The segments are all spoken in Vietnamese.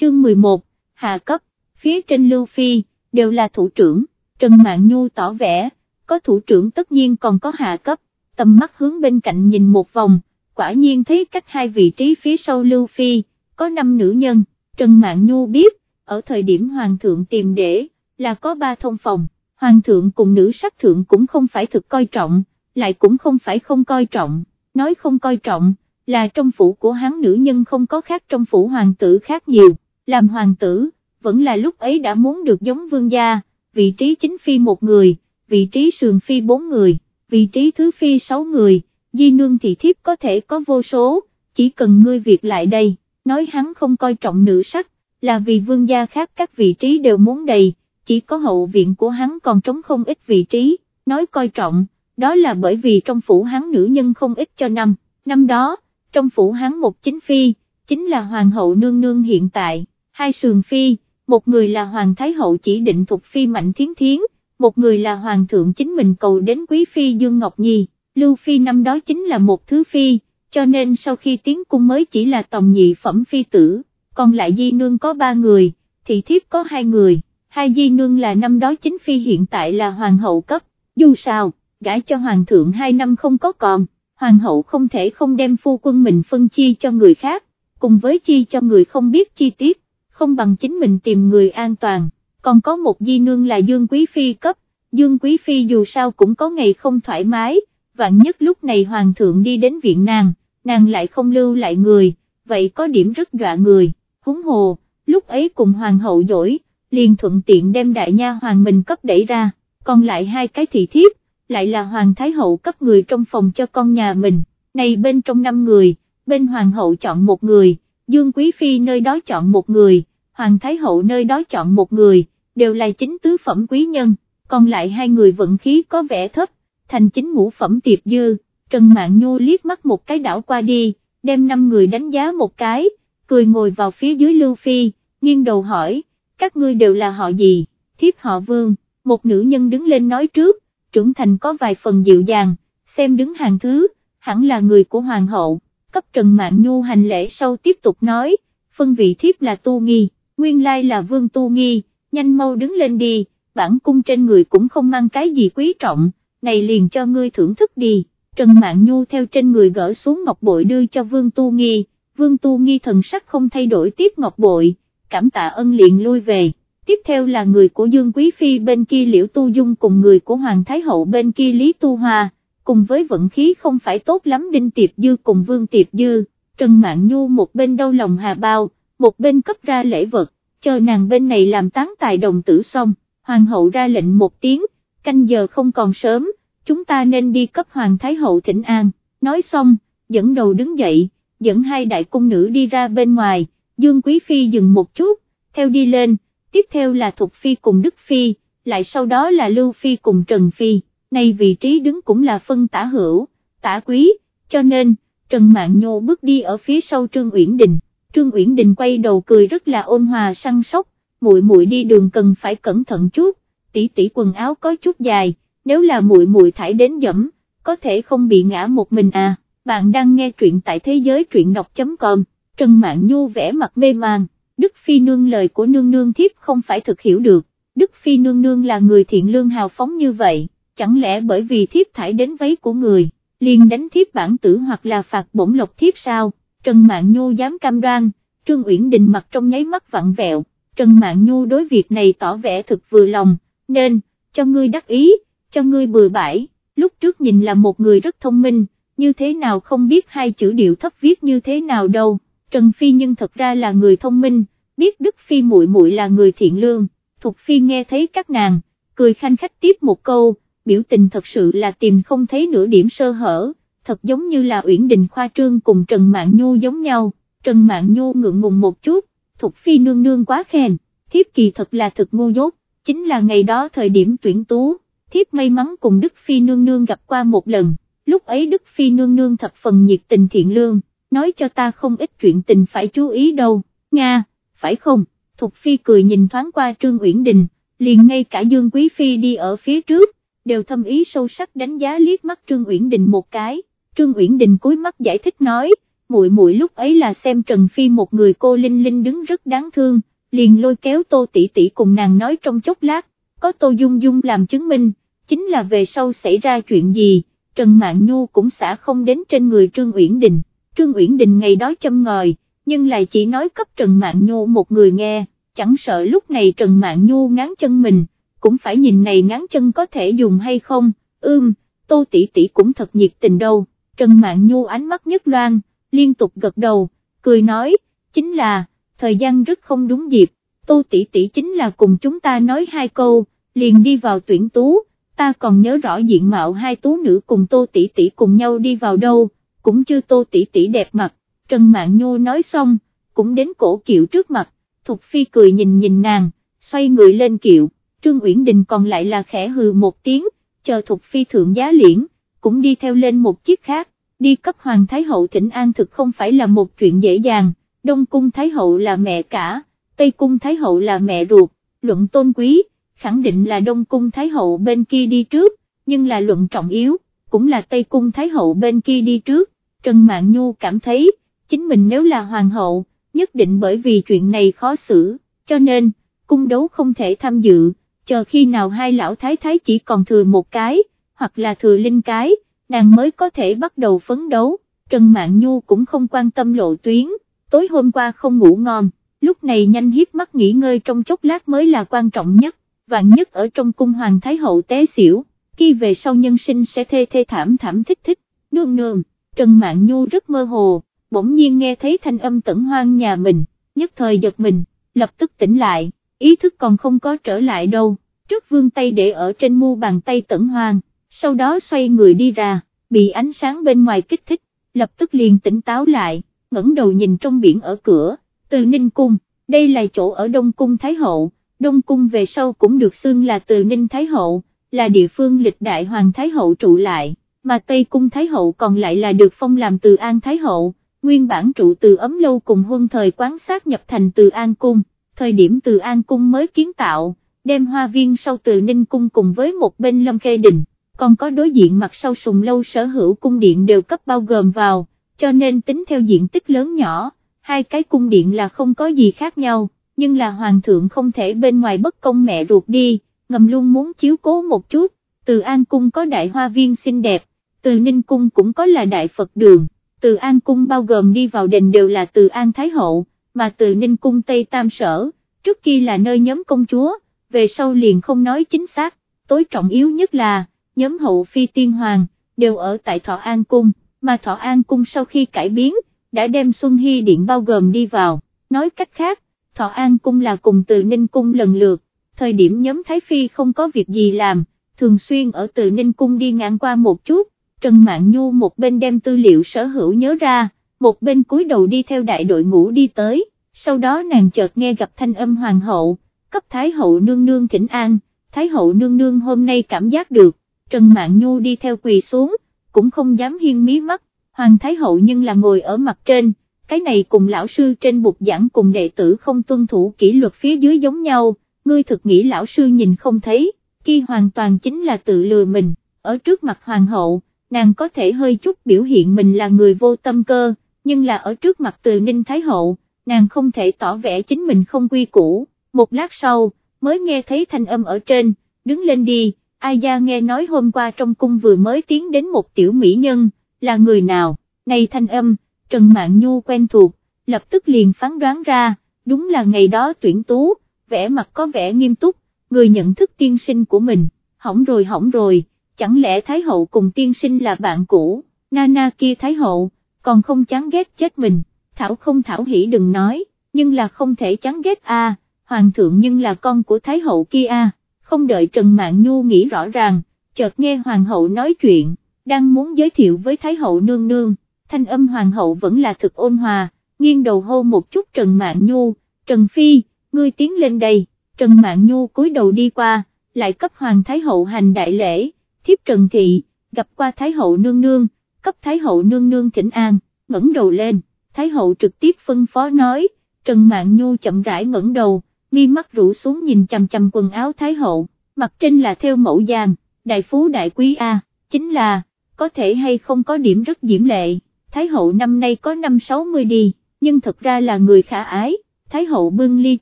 chương 11, hạ cấp, phía trên Lưu Phi, đều là thủ trưởng, Trần Mạn Nhu tỏ vẻ, có thủ trưởng tất nhiên còn có hạ cấp, tầm mắt hướng bên cạnh nhìn một vòng, quả nhiên thấy cách hai vị trí phía sau Lưu Phi, có năm nữ nhân, Trần Mạn Nhu biết, ở thời điểm Hoàng thượng tìm để, là có ba thông phòng, Hoàng thượng cùng nữ sắc thượng cũng không phải thực coi trọng, lại cũng không phải không coi trọng, nói không coi trọng, là trong phủ của hắn nữ nhân không có khác trong phủ hoàng tử khác nhiều, làm hoàng tử, vẫn là lúc ấy đã muốn được giống vương gia, vị trí chính phi một người, vị trí sườn phi bốn người, vị trí thứ phi sáu người, di nương thị thiếp có thể có vô số, chỉ cần ngươi việc lại đây, nói hắn không coi trọng nữ sắc, là vì vương gia khác các vị trí đều muốn đầy, chỉ có hậu viện của hắn còn trống không ít vị trí, nói coi trọng, đó là bởi vì trong phủ hắn nữ nhân không ít cho năm, năm đó, trong phủ hắn một chính phi, chính là hoàng hậu nương nương hiện tại, hai sườn phi, một người là hoàng thái hậu chỉ định thuộc phi mạnh thiến thiến, một người là hoàng thượng chính mình cầu đến quý phi Dương Ngọc Nhi, Lưu Phi năm đó chính là một thứ phi, cho nên sau khi tiến cung mới chỉ là tòng nhị phẩm phi tử, còn lại di nương có ba người, thị thiếp có hai người, hai di nương là năm đó chính phi hiện tại là hoàng hậu cấp, dù sao, gãi cho hoàng thượng hai năm không có còn, hoàng hậu không thể không đem phu quân mình phân chi cho người khác, cùng với chi cho người không biết chi tiết, không bằng chính mình tìm người an toàn, còn có một di nương là Dương Quý Phi cấp, Dương Quý Phi dù sao cũng có ngày không thoải mái, vạn nhất lúc này hoàng thượng đi đến viện nàng, nàng lại không lưu lại người, vậy có điểm rất dọa người, húng hồ, lúc ấy cùng hoàng hậu dỗi, liền thuận tiện đem đại nha hoàng mình cấp đẩy ra, còn lại hai cái thị thiếp, lại là hoàng thái hậu cấp người trong phòng cho con nhà mình, này bên trong năm người, bên hoàng hậu chọn một người, dương quý phi nơi đó chọn một người, hoàng thái hậu nơi đó chọn một người, đều là chính tứ phẩm quý nhân, còn lại hai người vận khí có vẻ thấp, thành chính ngũ phẩm tiệp dư, Trần Mạn Nhu liếc mắt một cái đảo qua đi, đem năm người đánh giá một cái, cười ngồi vào phía dưới Lưu Phi, nghiêng đầu hỏi, các ngươi đều là họ gì, thiếp họ vương, một nữ nhân đứng lên nói trước, trưởng thành có vài phần dịu dàng, xem đứng hàng thứ, hẳn là người của hoàng hậu, cấp Trần Mạn Nhu hành lễ sau tiếp tục nói, phân vị thiếp là Tu Nghi, nguyên lai là vương Tu Nghi, nhanh mau đứng lên đi, bản cung trên người cũng không mang cái gì quý trọng, này liền cho ngươi thưởng thức đi, Trần Mạn Nhu theo trên người gỡ xuống ngọc bội đưa cho vương Tu Nghi, vương Tu Nghi thần sắc không thay đổi tiếp ngọc bội, cảm tạ ân liền lui về. Tiếp theo là người của Dương Quý Phi bên kia Liễu Tu Dung cùng người của Hoàng Thái Hậu bên kia Lý Tu Hoa, cùng với vận khí không phải tốt lắm Đinh Tiệp Dư cùng Vương Tiệp Dư, Trần Mạn Nhu một bên đau lòng hà bao, một bên cấp ra lễ vật, chờ nàng bên này làm tán tài đồng tử xong, Hoàng hậu ra lệnh một tiếng, canh giờ không còn sớm, chúng ta nên đi cấp Hoàng Thái Hậu thỉnh an, nói xong, dẫn đầu đứng dậy, dẫn hai đại cung nữ đi ra bên ngoài, Dương Quý Phi dừng một chút, theo đi lên, tiếp theo là Thục Phi cùng Đức Phi, lại sau đó là Lưu Phi cùng Trần Phi, này vị trí đứng cũng là phân tả hữu, tả quý, cho nên, Trần Mạn Nhô bước đi ở phía sau Trương Uyển Đình, Trương Uyển Đình quay đầu cười rất là ôn hòa săn sóc, muội muội đi đường cần phải cẩn thận chút, tỷ tỷ quần áo có chút dài, nếu là muội muội thải đến dẫm, có thể không bị ngã một mình à, bạn đang nghe truyện tại thế giới truyện đọc.com, Trần Mạn Nhu vẽ mặt mê màng. Đức Phi nương lời của nương nương thiếp không phải thực hiểu được, Đức Phi nương nương là người thiện lương hào phóng như vậy, chẳng lẽ bởi vì thiếp thải đến váy của người, liền đánh thiếp bản tử hoặc là phạt bổng lộc thiếp sao, Trần Mạn Nhu dám cam đoan, Trương Uyển Đình mặt trong nháy mắt vặn vẹo, Trần Mạn Nhu đối việc này tỏ vẻ thực vừa lòng, nên, cho ngươi đắc ý, cho ngươi bừa bãi, lúc trước nhìn là một người rất thông minh, như thế nào không biết hai chữ điệu thấp viết như thế nào đâu. Trần Phi nhưng thật ra là người thông minh, biết Đức Phi muội muội là người thiện lương, Thục Phi nghe thấy các nàng, cười khanh khách tiếp một câu, biểu tình thật sự là tìm không thấy nửa điểm sơ hở, thật giống như là Uyển Đình Khoa Trương cùng Trần Mạn Nhu giống nhau, Trần Mạn Nhu ngượng ngùng một chút, Thục Phi nương nương quá khen, thiếp kỳ thật là thực ngu dốt, chính là ngày đó thời điểm tuyển tú, thiếp may mắn cùng Đức Phi nương nương gặp qua một lần, lúc ấy Đức Phi nương nương thập phần nhiệt tình thiện lương nói cho ta không ít chuyện tình phải chú ý đâu, Nga, phải không, Thục Phi cười nhìn thoáng qua Trương Uyển Đình, liền ngay cả Dương Quý Phi đi ở phía trước, đều thâm ý sâu sắc đánh giá liếc mắt Trương Uyển Đình một cái, Trương Uyển Đình cúi mắt giải thích nói, muội muội lúc ấy là xem Trần Phi một người cô Linh Linh đứng rất đáng thương, liền lôi kéo Tô tỷ tỷ cùng nàng nói trong chốc lát, có Tô Dung Dung làm chứng minh, chính là về sau xảy ra chuyện gì, Trần Mạn Nhu cũng xả không đến trên người Trương Uyển Đình, Trương Uyển Đình ngày đó châm ngòi, nhưng lại chỉ nói cấp Trần Mạn Nhu một người nghe, chẳng sợ lúc này Trần Mạn Nhu ngán chân mình, cũng phải nhìn này ngán chân có thể dùng hay không, ưm, Tô tỷ tỷ cũng thật nhiệt tình đâu, Trần Mạn Nhu ánh mắt nhất loan, liên tục gật đầu, cười nói, chính là, thời gian rất không đúng dịp, Tô tỷ tỷ chính là cùng chúng ta nói hai câu, liền đi vào tuyển tú, ta còn nhớ rõ diện mạo hai tú nữ cùng Tô tỷ tỷ cùng nhau đi vào đâu, cũng chưa Tô tỷ tỷ đẹp mặt, Trần Mạn Nhu nói xong, cũng đến cổ kiệu trước mặt, Thục Phi cười nhìn nhìn nàng, xoay người lên kiệu, Trương Uyển Đình còn lại là khẽ hừ một tiếng, chờ Thục Phi thượng giá liễn, cũng đi theo lên một chiếc khác, đi cấp Hoàng Thái Hậu thỉnh an thực không phải là một chuyện dễ dàng, Đông Cung Thái Hậu là mẹ cả, Tây Cung Thái Hậu là mẹ ruột, luận tôn quý, khẳng định là Đông Cung Thái Hậu bên kia đi trước, nhưng là luận trọng yếu, cũng là Tây Cung Thái Hậu bên kia đi trước, Trần Mạn Nhu cảm thấy, chính mình nếu là Hoàng hậu, nhất định bởi vì chuyện này khó xử, cho nên, cung đấu không thể tham dự, chờ khi nào hai lão thái thái chỉ còn thừa một cái, hoặc là thừa linh cái, nàng mới có thể bắt đầu phấn đấu, Trần Mạn Nhu cũng không quan tâm lộ tuyến, tối hôm qua không ngủ ngon, lúc này nhanh hiếp mắt nghỉ ngơi trong chốc lát mới là quan trọng nhất, vạn nhất ở trong cung hoàng thái hậu té xỉu, khi về sau nhân sinh sẽ thê thê thảm thảm thích thích, nương nương, Trần Mạn Nhu rất mơ hồ, bỗng nhiên nghe thấy thanh âm tẩn hoang nhà mình, nhất thời giật mình, lập tức tỉnh lại, ý thức còn không có trở lại đâu, trước vương tay để ở trên mu bàn tay tẩn hoang, sau đó xoay người đi ra, bị ánh sáng bên ngoài kích thích, lập tức liền tỉnh táo lại, ngẩng đầu nhìn trong biển ở cửa, từ Ninh Cung, đây là chỗ ở Đông Cung Thái Hậu, Đông Cung về sau cũng được xưng là từ Ninh Thái Hậu, là địa phương lịch đại Hoàng Thái Hậu trụ lại, mà Tây Cung Thái Hậu còn lại là được phong làm từ An Thái Hậu, nguyên bản trụ từ ấm lâu cùng huân thời quán sát nhập thành từ An Cung, thời điểm từ An Cung mới kiến tạo, đem hoa viên sau từ Ninh Cung cùng với một bên Lâm Khê Đình, còn có đối diện mặt sau sùng lâu sở hữu cung điện đều cấp bao gồm vào, cho nên tính theo diện tích lớn nhỏ, hai cái cung điện là không có gì khác nhau, nhưng là hoàng thượng không thể bên ngoài bất công mẹ ruột đi, ngầm luôn muốn chiếu cố một chút, từ An Cung có đại hoa viên xinh đẹp, từ Ninh Cung cũng có là đại Phật đường từ An Cung bao gồm đi vào đền đều là từ An Thái Hậu, mà từ Ninh Cung Tây Tam Sở, trước kia là nơi nhóm công chúa, về sau liền không nói chính xác, tối trọng yếu nhất là, nhóm hậu phi tiên hoàng, đều ở tại Thọ An Cung, mà Thọ An Cung sau khi cải biến, đã đem Xuân Hy Điện bao gồm đi vào, nói cách khác, Thọ An Cung là cùng từ Ninh Cung lần lượt, thời điểm nhóm Thái Phi không có việc gì làm, thường xuyên ở từ Ninh Cung đi ngang qua một chút, Trần Mạn Nhu một bên đem tư liệu sở hữu nhớ ra, một bên cúi đầu đi theo đại đội ngũ đi tới, sau đó nàng chợt nghe gặp thanh âm hoàng hậu, cấp Thái hậu nương nương thỉnh an, Thái hậu nương nương hôm nay cảm giác được, Trần Mạn Nhu đi theo quỳ xuống, cũng không dám hiên mí mắt, hoàng Thái hậu nhưng là ngồi ở mặt trên, cái này cùng lão sư trên bục giảng cùng đệ tử không tuân thủ kỷ luật phía dưới giống nhau, ngươi thực nghĩ lão sư nhìn không thấy, kia hoàn toàn chính là tự lừa mình, ở trước mặt hoàng hậu nàng có thể hơi chút biểu hiện mình là người vô tâm cơ, nhưng là ở trước mặt từ Ninh Thái Hậu, nàng không thể tỏ vẻ chính mình không quy củ, một lát sau, mới nghe thấy thanh âm ở trên, đứng lên đi, ai gia nghe nói hôm qua trong cung vừa mới tiến đến một tiểu mỹ nhân, là người nào, này thanh âm, Trần Mạn Nhu quen thuộc, lập tức liền phán đoán ra, đúng là ngày đó tuyển tú, vẻ mặt có vẻ nghiêm túc, người nhận thức tiên sinh của mình, hỏng rồi hỏng rồi chẳng lẽ Thái Hậu cùng tiên sinh là bạn cũ, Nana kia Thái Hậu, còn không chán ghét chết mình, Thảo không Thảo hỉ đừng nói, nhưng là không thể chán ghét a. À, hoàng thượng nhưng là con của Thái Hậu kia a không đợi Trần Mạn Nhu nghĩ rõ ràng, chợt nghe Hoàng hậu nói chuyện, đang muốn giới thiệu với Thái Hậu nương nương, thanh âm Hoàng hậu vẫn là thực ôn hòa, nghiêng đầu hô một chút Trần Mạn Nhu, Trần Phi, ngươi tiến lên đây, Trần Mạn Nhu cúi đầu đi qua, lại cấp Hoàng Thái Hậu hành đại lễ thiếp Trần Thị, gặp qua Thái hậu nương nương, cấp Thái hậu nương nương thỉnh an, ngẩng đầu lên, Thái hậu trực tiếp phân phó nói, Trần Mạn Nhu chậm rãi ngẩng đầu, mi mắt rũ xuống nhìn chằm chằm quần áo Thái hậu, mặt trên là theo mẫu giang, đại phú đại quý A, chính là, có thể hay không có điểm rất diễm lệ, Thái hậu năm nay có năm 60 đi, nhưng thật ra là người khả ái, Thái hậu bưng ly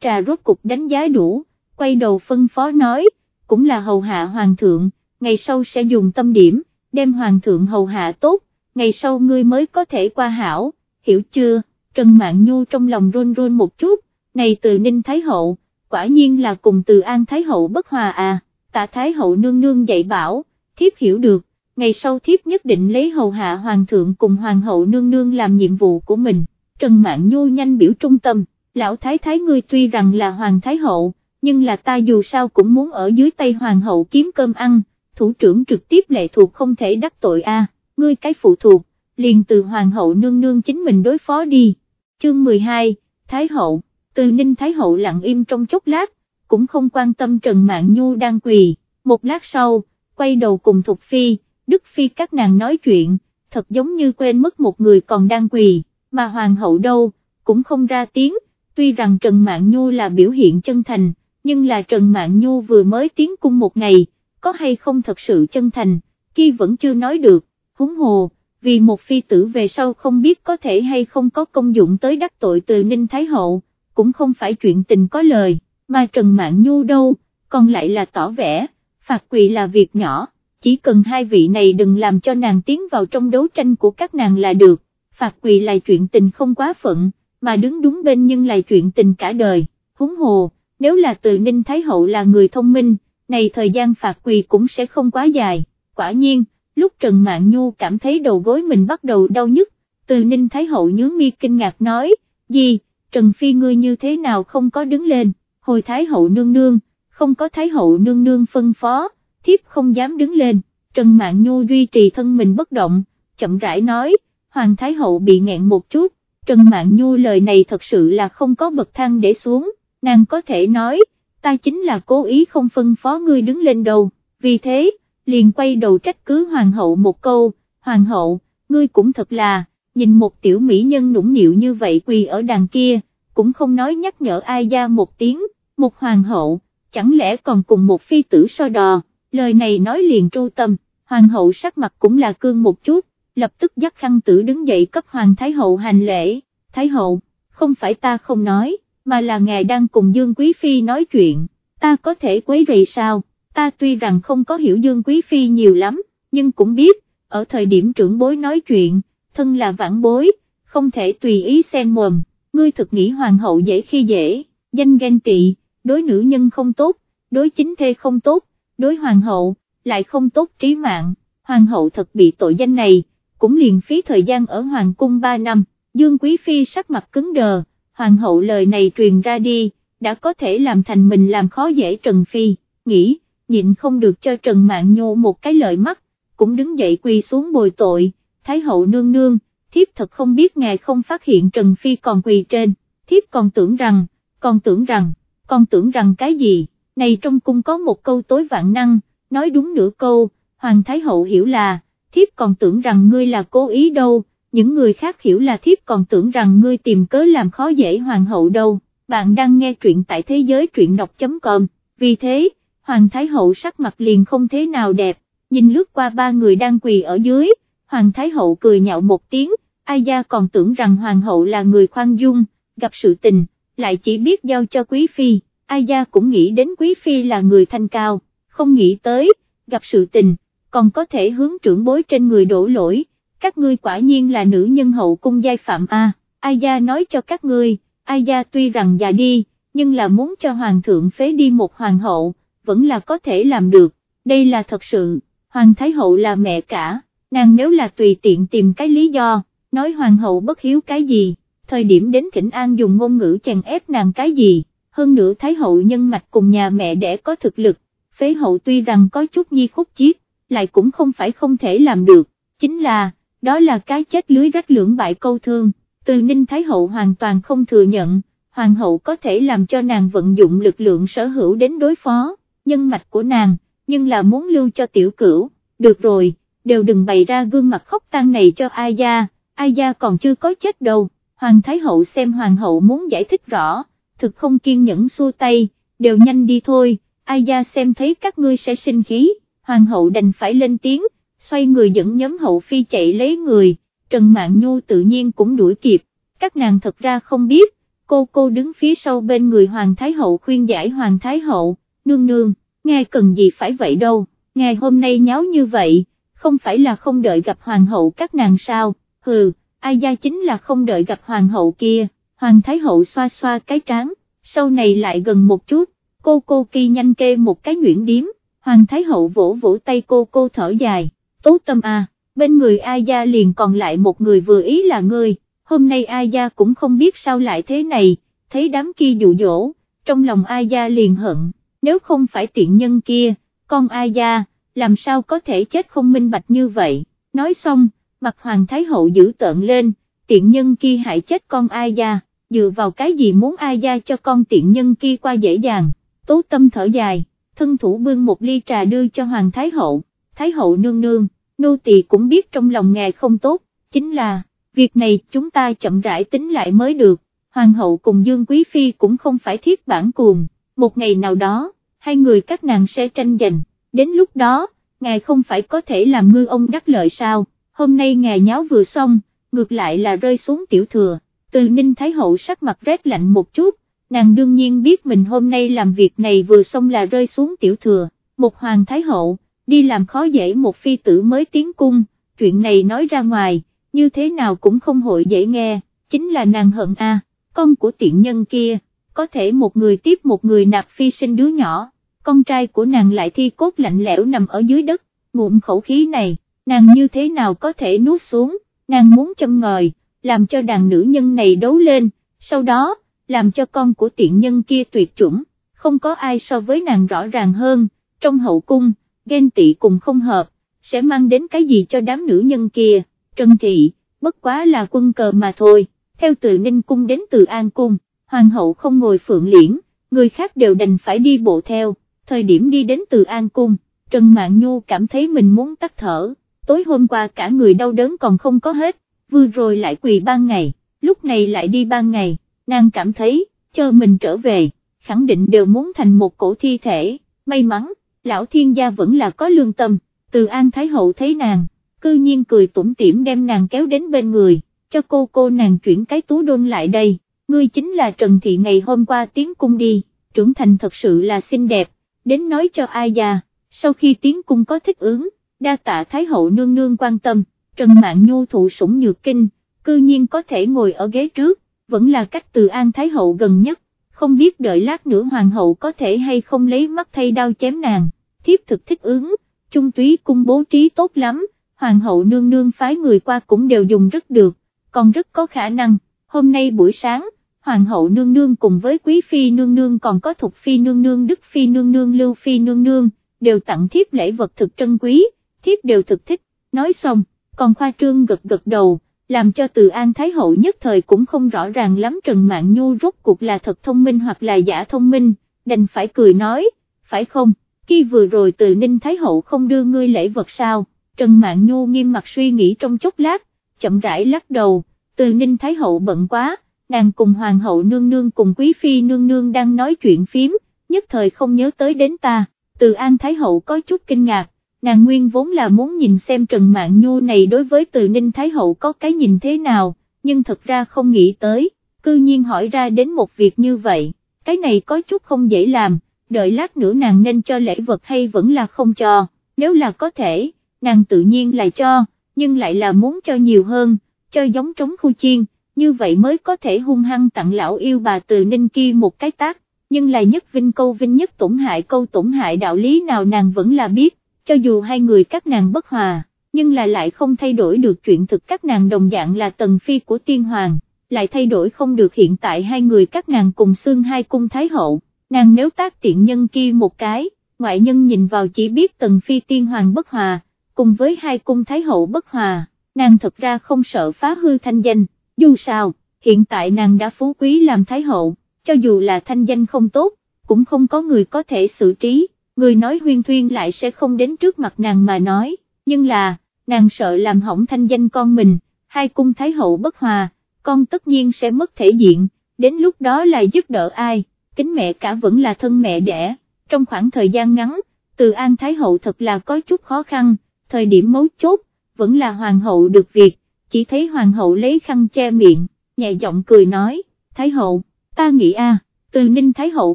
trà rốt cục đánh giá đủ, quay đầu phân phó nói, cũng là hầu hạ hoàng thượng, ngày sau sẽ dùng tâm điểm, đem hoàng thượng hầu hạ tốt, ngày sau ngươi mới có thể qua hảo, hiểu chưa, Trần Mạn Nhu trong lòng run run một chút, này từ Ninh Thái hậu, quả nhiên là cùng từ An Thái hậu bất hòa à, tạ Thái hậu nương nương dạy bảo, thiếp hiểu được, ngày sau thiếp nhất định lấy hầu hạ hoàng thượng cùng hoàng hậu nương nương làm nhiệm vụ của mình, Trần Mạn Nhu nhanh biểu trung tâm, lão thái thái ngươi tuy rằng là hoàng thái hậu, nhưng là ta dù sao cũng muốn ở dưới tay hoàng hậu kiếm cơm ăn, thủ trưởng trực tiếp lệ thuộc không thể đắc tội a, ngươi cái phụ thuộc, liền từ hoàng hậu nương nương chính mình đối phó đi. Chương 12, Thái hậu, từ Ninh Thái hậu lặng im trong chốc lát, cũng không quan tâm Trần Mạn Nhu đang quỳ, một lát sau, quay đầu cùng Thục Phi, Đức Phi các nàng nói chuyện, thật giống như quên mất một người còn đang quỳ, mà Hoàng hậu đâu, cũng không ra tiếng, tuy rằng Trần Mạn Nhu là biểu hiện chân thành, nhưng là Trần Mạn Nhu vừa mới tiến cung một ngày, có hay không thật sự chân thành, kia vẫn chưa nói được, húng hồ, vì một phi tử về sau không biết có thể hay không có công dụng tới đắc tội từ Ninh Thái Hậu, cũng không phải chuyện tình có lời, mà Trần Mạn Nhu đâu, còn lại là tỏ vẻ, phạt quỳ là việc nhỏ, chỉ cần hai vị này đừng làm cho nàng tiến vào trong đấu tranh của các nàng là được, phạt quỳ là chuyện tình không quá phận, mà đứng đúng bên nhưng là chuyện tình cả đời, húng hồ, nếu là từ Ninh Thái Hậu là người thông minh, này thời gian phạt quỳ cũng sẽ không quá dài, quả nhiên, lúc Trần Mạn Nhu cảm thấy đầu gối mình bắt đầu đau nhức, từ Ninh Thái Hậu nhướng mi kinh ngạc nói, gì, Trần Phi ngươi như thế nào không có đứng lên, hồi Thái Hậu nương nương, không có Thái Hậu nương nương phân phó, thiếp không dám đứng lên, Trần Mạn Nhu duy trì thân mình bất động, chậm rãi nói, Hoàng Thái Hậu bị nghẹn một chút, Trần Mạn Nhu lời này thật sự là không có bậc thang để xuống, nàng có thể nói, ta chính là cố ý không phân phó ngươi đứng lên đâu, vì thế, liền quay đầu trách cứ hoàng hậu một câu, hoàng hậu, ngươi cũng thật là, nhìn một tiểu mỹ nhân nũng nịu như vậy quỳ ở đàn kia, cũng không nói nhắc nhở ai ra một tiếng, một hoàng hậu, chẳng lẽ còn cùng một phi tử so đò, lời này nói liền tru tâm, hoàng hậu sắc mặt cũng là cương một chút, lập tức dắt khăn tử đứng dậy cấp hoàng thái hậu hành lễ, thái hậu, không phải ta không nói mà là ngài đang cùng Dương Quý Phi nói chuyện, ta có thể quấy rầy sao, ta tuy rằng không có hiểu Dương Quý Phi nhiều lắm, nhưng cũng biết, ở thời điểm trưởng bối nói chuyện, thân là vãn bối, không thể tùy ý xen mồm, ngươi thực nghĩ hoàng hậu dễ khi dễ, danh ghen tị, đối nữ nhân không tốt, đối chính thê không tốt, đối hoàng hậu, lại không tốt trí mạng, hoàng hậu thật bị tội danh này, cũng liền phí thời gian ở hoàng cung 3 năm, Dương Quý Phi sắc mặt cứng đờ, hoàng hậu lời này truyền ra đi, đã có thể làm thành mình làm khó dễ Trần Phi, nghĩ, nhịn không được cho Trần mạng Nhô một cái lợi mắt, cũng đứng dậy quỳ xuống bồi tội, Thái hậu nương nương, thiếp thật không biết ngài không phát hiện Trần Phi còn quỳ trên, thiếp còn tưởng rằng, còn tưởng rằng, còn tưởng rằng cái gì, này trong cung có một câu tối vạn năng, nói đúng nửa câu, Hoàng Thái hậu hiểu là, thiếp còn tưởng rằng ngươi là cố ý đâu, những người khác hiểu là thiếp còn tưởng rằng ngươi tìm cớ làm khó dễ hoàng hậu đâu, bạn đang nghe truyện tại thế giới truyện đọc.com, vì thế, hoàng thái hậu sắc mặt liền không thế nào đẹp, nhìn lướt qua ba người đang quỳ ở dưới, hoàng thái hậu cười nhạo một tiếng, ai gia còn tưởng rằng hoàng hậu là người khoan dung, gặp sự tình, lại chỉ biết giao cho quý phi, ai gia cũng nghĩ đến quý phi là người thanh cao, không nghĩ tới, gặp sự tình, còn có thể hướng trưởng bối trên người đổ lỗi các ngươi quả nhiên là nữ nhân hậu cung giai phạm A, ai gia nói cho các ngươi, ai gia tuy rằng già đi, nhưng là muốn cho hoàng thượng phế đi một hoàng hậu, vẫn là có thể làm được, đây là thật sự, hoàng thái hậu là mẹ cả, nàng nếu là tùy tiện tìm cái lý do, nói hoàng hậu bất hiếu cái gì, thời điểm đến thỉnh an dùng ngôn ngữ chèn ép nàng cái gì, hơn nữa thái hậu nhân mạch cùng nhà mẹ để có thực lực, phế hậu tuy rằng có chút nhi khúc chiết, lại cũng không phải không thể làm được, chính là, đó là cái chết lưới rách lưỡng bại câu thương, từ Ninh Thái Hậu hoàn toàn không thừa nhận, Hoàng hậu có thể làm cho nàng vận dụng lực lượng sở hữu đến đối phó, nhân mạch của nàng, nhưng là muốn lưu cho tiểu cửu, được rồi, đều đừng bày ra gương mặt khóc tang này cho ai gia, ai gia còn chưa có chết đâu, Hoàng Thái Hậu xem Hoàng hậu muốn giải thích rõ, thực không kiên nhẫn xua tay, đều nhanh đi thôi, ai gia xem thấy các ngươi sẽ sinh khí, Hoàng hậu đành phải lên tiếng, xoay người dẫn nhóm hậu phi chạy lấy người, Trần Mạn Nhu tự nhiên cũng đuổi kịp, các nàng thật ra không biết, cô cô đứng phía sau bên người Hoàng Thái Hậu khuyên giải Hoàng Thái Hậu, nương nương, nghe cần gì phải vậy đâu, ngày hôm nay nháo như vậy, không phải là không đợi gặp Hoàng Hậu các nàng sao, hừ, ai gia chính là không đợi gặp Hoàng Hậu kia, Hoàng Thái Hậu xoa xoa cái trán, sau này lại gần một chút, cô cô kỳ nhanh kê một cái nhuyễn điếm, Hoàng Thái Hậu vỗ vỗ tay cô cô thở dài, tốt tâm à, bên người ai gia liền còn lại một người vừa ý là ngươi hôm nay ai gia cũng không biết sao lại thế này, thấy đám kia dụ dỗ, trong lòng ai gia liền hận, nếu không phải tiện nhân kia, con ai gia, làm sao có thể chết không minh bạch như vậy, nói xong, mặt hoàng thái hậu giữ tợn lên, tiện nhân kia hại chết con ai gia, dựa vào cái gì muốn ai gia cho con tiện nhân kia qua dễ dàng, tố tâm thở dài, thân thủ bưng một ly trà đưa cho hoàng thái hậu, thái hậu nương nương, nô tỳ cũng biết trong lòng ngài không tốt, chính là việc này chúng ta chậm rãi tính lại mới được, hoàng hậu cùng Dương Quý Phi cũng không phải thiết bản cuồng, một ngày nào đó, hai người các nàng sẽ tranh giành, đến lúc đó, ngài không phải có thể làm ngư ông đắc lợi sao, hôm nay ngài nháo vừa xong, ngược lại là rơi xuống tiểu thừa, từ Ninh Thái Hậu sắc mặt rét lạnh một chút, nàng đương nhiên biết mình hôm nay làm việc này vừa xong là rơi xuống tiểu thừa, một hoàng Thái Hậu, đi làm khó dễ một phi tử mới tiến cung, chuyện này nói ra ngoài như thế nào cũng không hội dễ nghe, chính là nàng hận a, con của tiện nhân kia, có thể một người tiếp một người nạp phi sinh đứa nhỏ, con trai của nàng lại thi cốt lạnh lẽo nằm ở dưới đất, ngụm khẩu khí này, nàng như thế nào có thể nuốt xuống, nàng muốn châm ngòi, làm cho đàn nữ nhân này đấu lên, sau đó, làm cho con của tiện nhân kia tuyệt chủng, không có ai so với nàng rõ ràng hơn, trong hậu cung, ghen tị cùng không hợp, sẽ mang đến cái gì cho đám nữ nhân kia. Trân Thị, bất quá là quân cờ mà thôi, theo từ Ninh Cung đến từ An Cung, Hoàng hậu không ngồi phượng liễn, người khác đều đành phải đi bộ theo, thời điểm đi đến từ An Cung, Trần Mạn Nhu cảm thấy mình muốn tắt thở, tối hôm qua cả người đau đớn còn không có hết, vừa rồi lại quỳ ban ngày, lúc này lại đi ban ngày, nàng cảm thấy, chờ mình trở về, khẳng định đều muốn thành một cổ thi thể, may mắn, lão thiên gia vẫn là có lương tâm, từ An Thái Hậu thấy nàng cư nhiên cười tủm tỉm đem nàng kéo đến bên người, cho cô cô nàng chuyển cái tú đôn lại đây, ngươi chính là Trần Thị ngày hôm qua tiến cung đi, trưởng thành thật sự là xinh đẹp, đến nói cho ai già, sau khi tiến cung có thích ứng, đa tạ Thái Hậu nương nương quan tâm, Trần Mạng Nhu thụ sủng nhược kinh, cư nhiên có thể ngồi ở ghế trước, vẫn là cách từ An Thái Hậu gần nhất, không biết đợi lát nữa Hoàng hậu có thể hay không lấy mắt thay đao chém nàng, thiếp thực thích ứng, trung túy cung bố trí tốt lắm hoàng hậu nương nương phái người qua cũng đều dùng rất được, còn rất có khả năng, hôm nay buổi sáng, hoàng hậu nương nương cùng với quý phi nương nương còn có thục phi nương nương đức phi nương nương lưu phi nương nương, đều tặng thiếp lễ vật thực trân quý, thiếp đều thực thích, nói xong, còn khoa trương gật gật đầu, làm cho từ an thái hậu nhất thời cũng không rõ ràng lắm Trần Mạn Nhu rốt cuộc là thật thông minh hoặc là giả thông minh, đành phải cười nói, phải không, khi vừa rồi từ ninh thái hậu không đưa ngươi lễ vật sao? Trần Mạn Nhu nghiêm mặt suy nghĩ trong chốc lát, chậm rãi lắc đầu, từ Ninh Thái Hậu bận quá, nàng cùng Hoàng hậu nương nương cùng Quý Phi nương nương đang nói chuyện phím, nhất thời không nhớ tới đến ta, từ An Thái Hậu có chút kinh ngạc, nàng nguyên vốn là muốn nhìn xem Trần mạng Nhu này đối với từ Ninh Thái Hậu có cái nhìn thế nào, nhưng thật ra không nghĩ tới, cư nhiên hỏi ra đến một việc như vậy, cái này có chút không dễ làm, đợi lát nữa nàng nên cho lễ vật hay vẫn là không cho, nếu là có thể nàng tự nhiên lại cho, nhưng lại là muốn cho nhiều hơn, cho giống trống khu chiên, như vậy mới có thể hung hăng tặng lão yêu bà từ ninh kia một cái tác, nhưng là nhất vinh câu vinh nhất tổn hại câu tổn hại đạo lý nào nàng vẫn là biết, cho dù hai người các nàng bất hòa, nhưng là lại không thay đổi được chuyện thực các nàng đồng dạng là tần phi của tiên hoàng, lại thay đổi không được hiện tại hai người các nàng cùng xương hai cung thái hậu, nàng nếu tác tiện nhân kia một cái, ngoại nhân nhìn vào chỉ biết tần phi tiên hoàng bất hòa cùng với hai cung thái hậu bất hòa, nàng thật ra không sợ phá hư thanh danh, dù sao, hiện tại nàng đã phú quý làm thái hậu, cho dù là thanh danh không tốt, cũng không có người có thể xử trí, người nói huyên thuyên lại sẽ không đến trước mặt nàng mà nói, nhưng là, nàng sợ làm hỏng thanh danh con mình, hai cung thái hậu bất hòa, con tất nhiên sẽ mất thể diện, đến lúc đó là giúp đỡ ai, kính mẹ cả vẫn là thân mẹ đẻ, trong khoảng thời gian ngắn, từ An Thái Hậu thật là có chút khó khăn, thời điểm mấu chốt, vẫn là hoàng hậu được việc, chỉ thấy hoàng hậu lấy khăn che miệng, nhẹ giọng cười nói, Thái hậu, ta nghĩ a, từ Ninh Thái hậu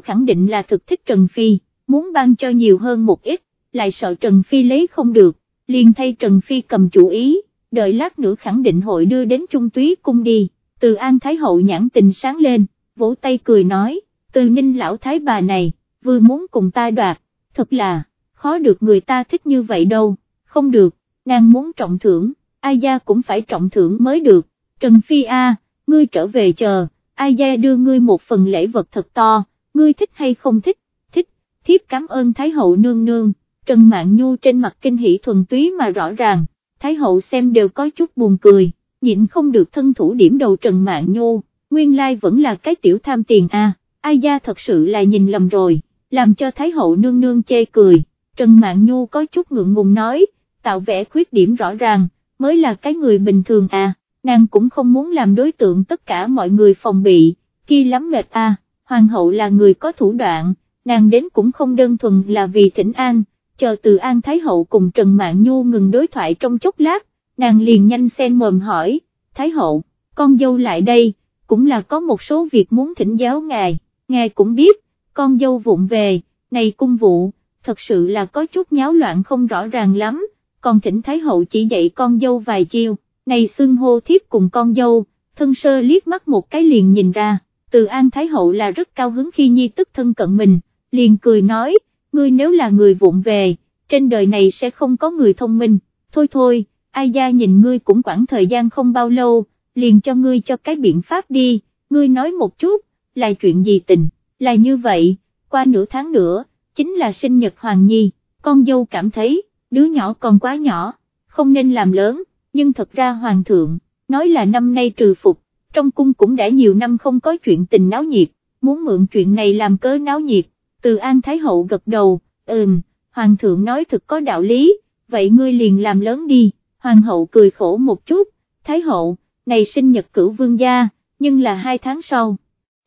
khẳng định là thực thích Trần Phi, muốn ban cho nhiều hơn một ít, lại sợ Trần Phi lấy không được, liền thay Trần Phi cầm chủ ý, đợi lát nữa khẳng định hội đưa đến Trung Túy cung đi, từ An Thái hậu nhãn tình sáng lên, vỗ tay cười nói, từ Ninh lão thái bà này, vừa muốn cùng ta đoạt, thật là, khó được người ta thích như vậy đâu, không được, nàng muốn trọng thưởng, ai gia cũng phải trọng thưởng mới được, Trần Phi A, ngươi trở về chờ, ai gia đưa ngươi một phần lễ vật thật to, ngươi thích hay không thích, thích, thiếp cảm ơn Thái hậu nương nương, Trần Mạn Nhu trên mặt kinh hỷ thuần túy mà rõ ràng, Thái hậu xem đều có chút buồn cười, nhịn không được thân thủ điểm đầu Trần Mạn Nhu, nguyên lai vẫn là cái tiểu tham tiền A, ai gia thật sự là nhìn lầm rồi, làm cho Thái hậu nương nương chê cười, Trần Mạn Nhu có chút ngượng ngùng nói, tạo vẻ khuyết điểm rõ ràng, mới là cái người bình thường à, nàng cũng không muốn làm đối tượng tất cả mọi người phòng bị, kia lắm mệt à, hoàng hậu là người có thủ đoạn, nàng đến cũng không đơn thuần là vì thỉnh an, chờ từ an thái hậu cùng Trần mạng Nhu ngừng đối thoại trong chốc lát, nàng liền nhanh sen mồm hỏi, thái hậu, con dâu lại đây, cũng là có một số việc muốn thỉnh giáo ngài, ngài cũng biết, con dâu vụng về, này cung vụ, thật sự là có chút nháo loạn không rõ ràng lắm, còn thỉnh Thái Hậu chỉ dạy con dâu vài chiêu, này xưng hô thiếp cùng con dâu, thân sơ liếc mắt một cái liền nhìn ra, từ An Thái Hậu là rất cao hứng khi nhi tức thân cận mình, liền cười nói, ngươi nếu là người vụng về, trên đời này sẽ không có người thông minh, thôi thôi, ai gia nhìn ngươi cũng khoảng thời gian không bao lâu, liền cho ngươi cho cái biện pháp đi, ngươi nói một chút, là chuyện gì tình, là như vậy, qua nửa tháng nữa, chính là sinh nhật Hoàng Nhi, con dâu cảm thấy, đứa nhỏ còn quá nhỏ, không nên làm lớn, nhưng thật ra Hoàng thượng, nói là năm nay trừ phục, trong cung cũng đã nhiều năm không có chuyện tình náo nhiệt, muốn mượn chuyện này làm cớ náo nhiệt, từ An Thái Hậu gật đầu, ừm, Hoàng thượng nói thật có đạo lý, vậy ngươi liền làm lớn đi, Hoàng hậu cười khổ một chút, Thái Hậu, này sinh nhật cửu vương gia, nhưng là hai tháng sau,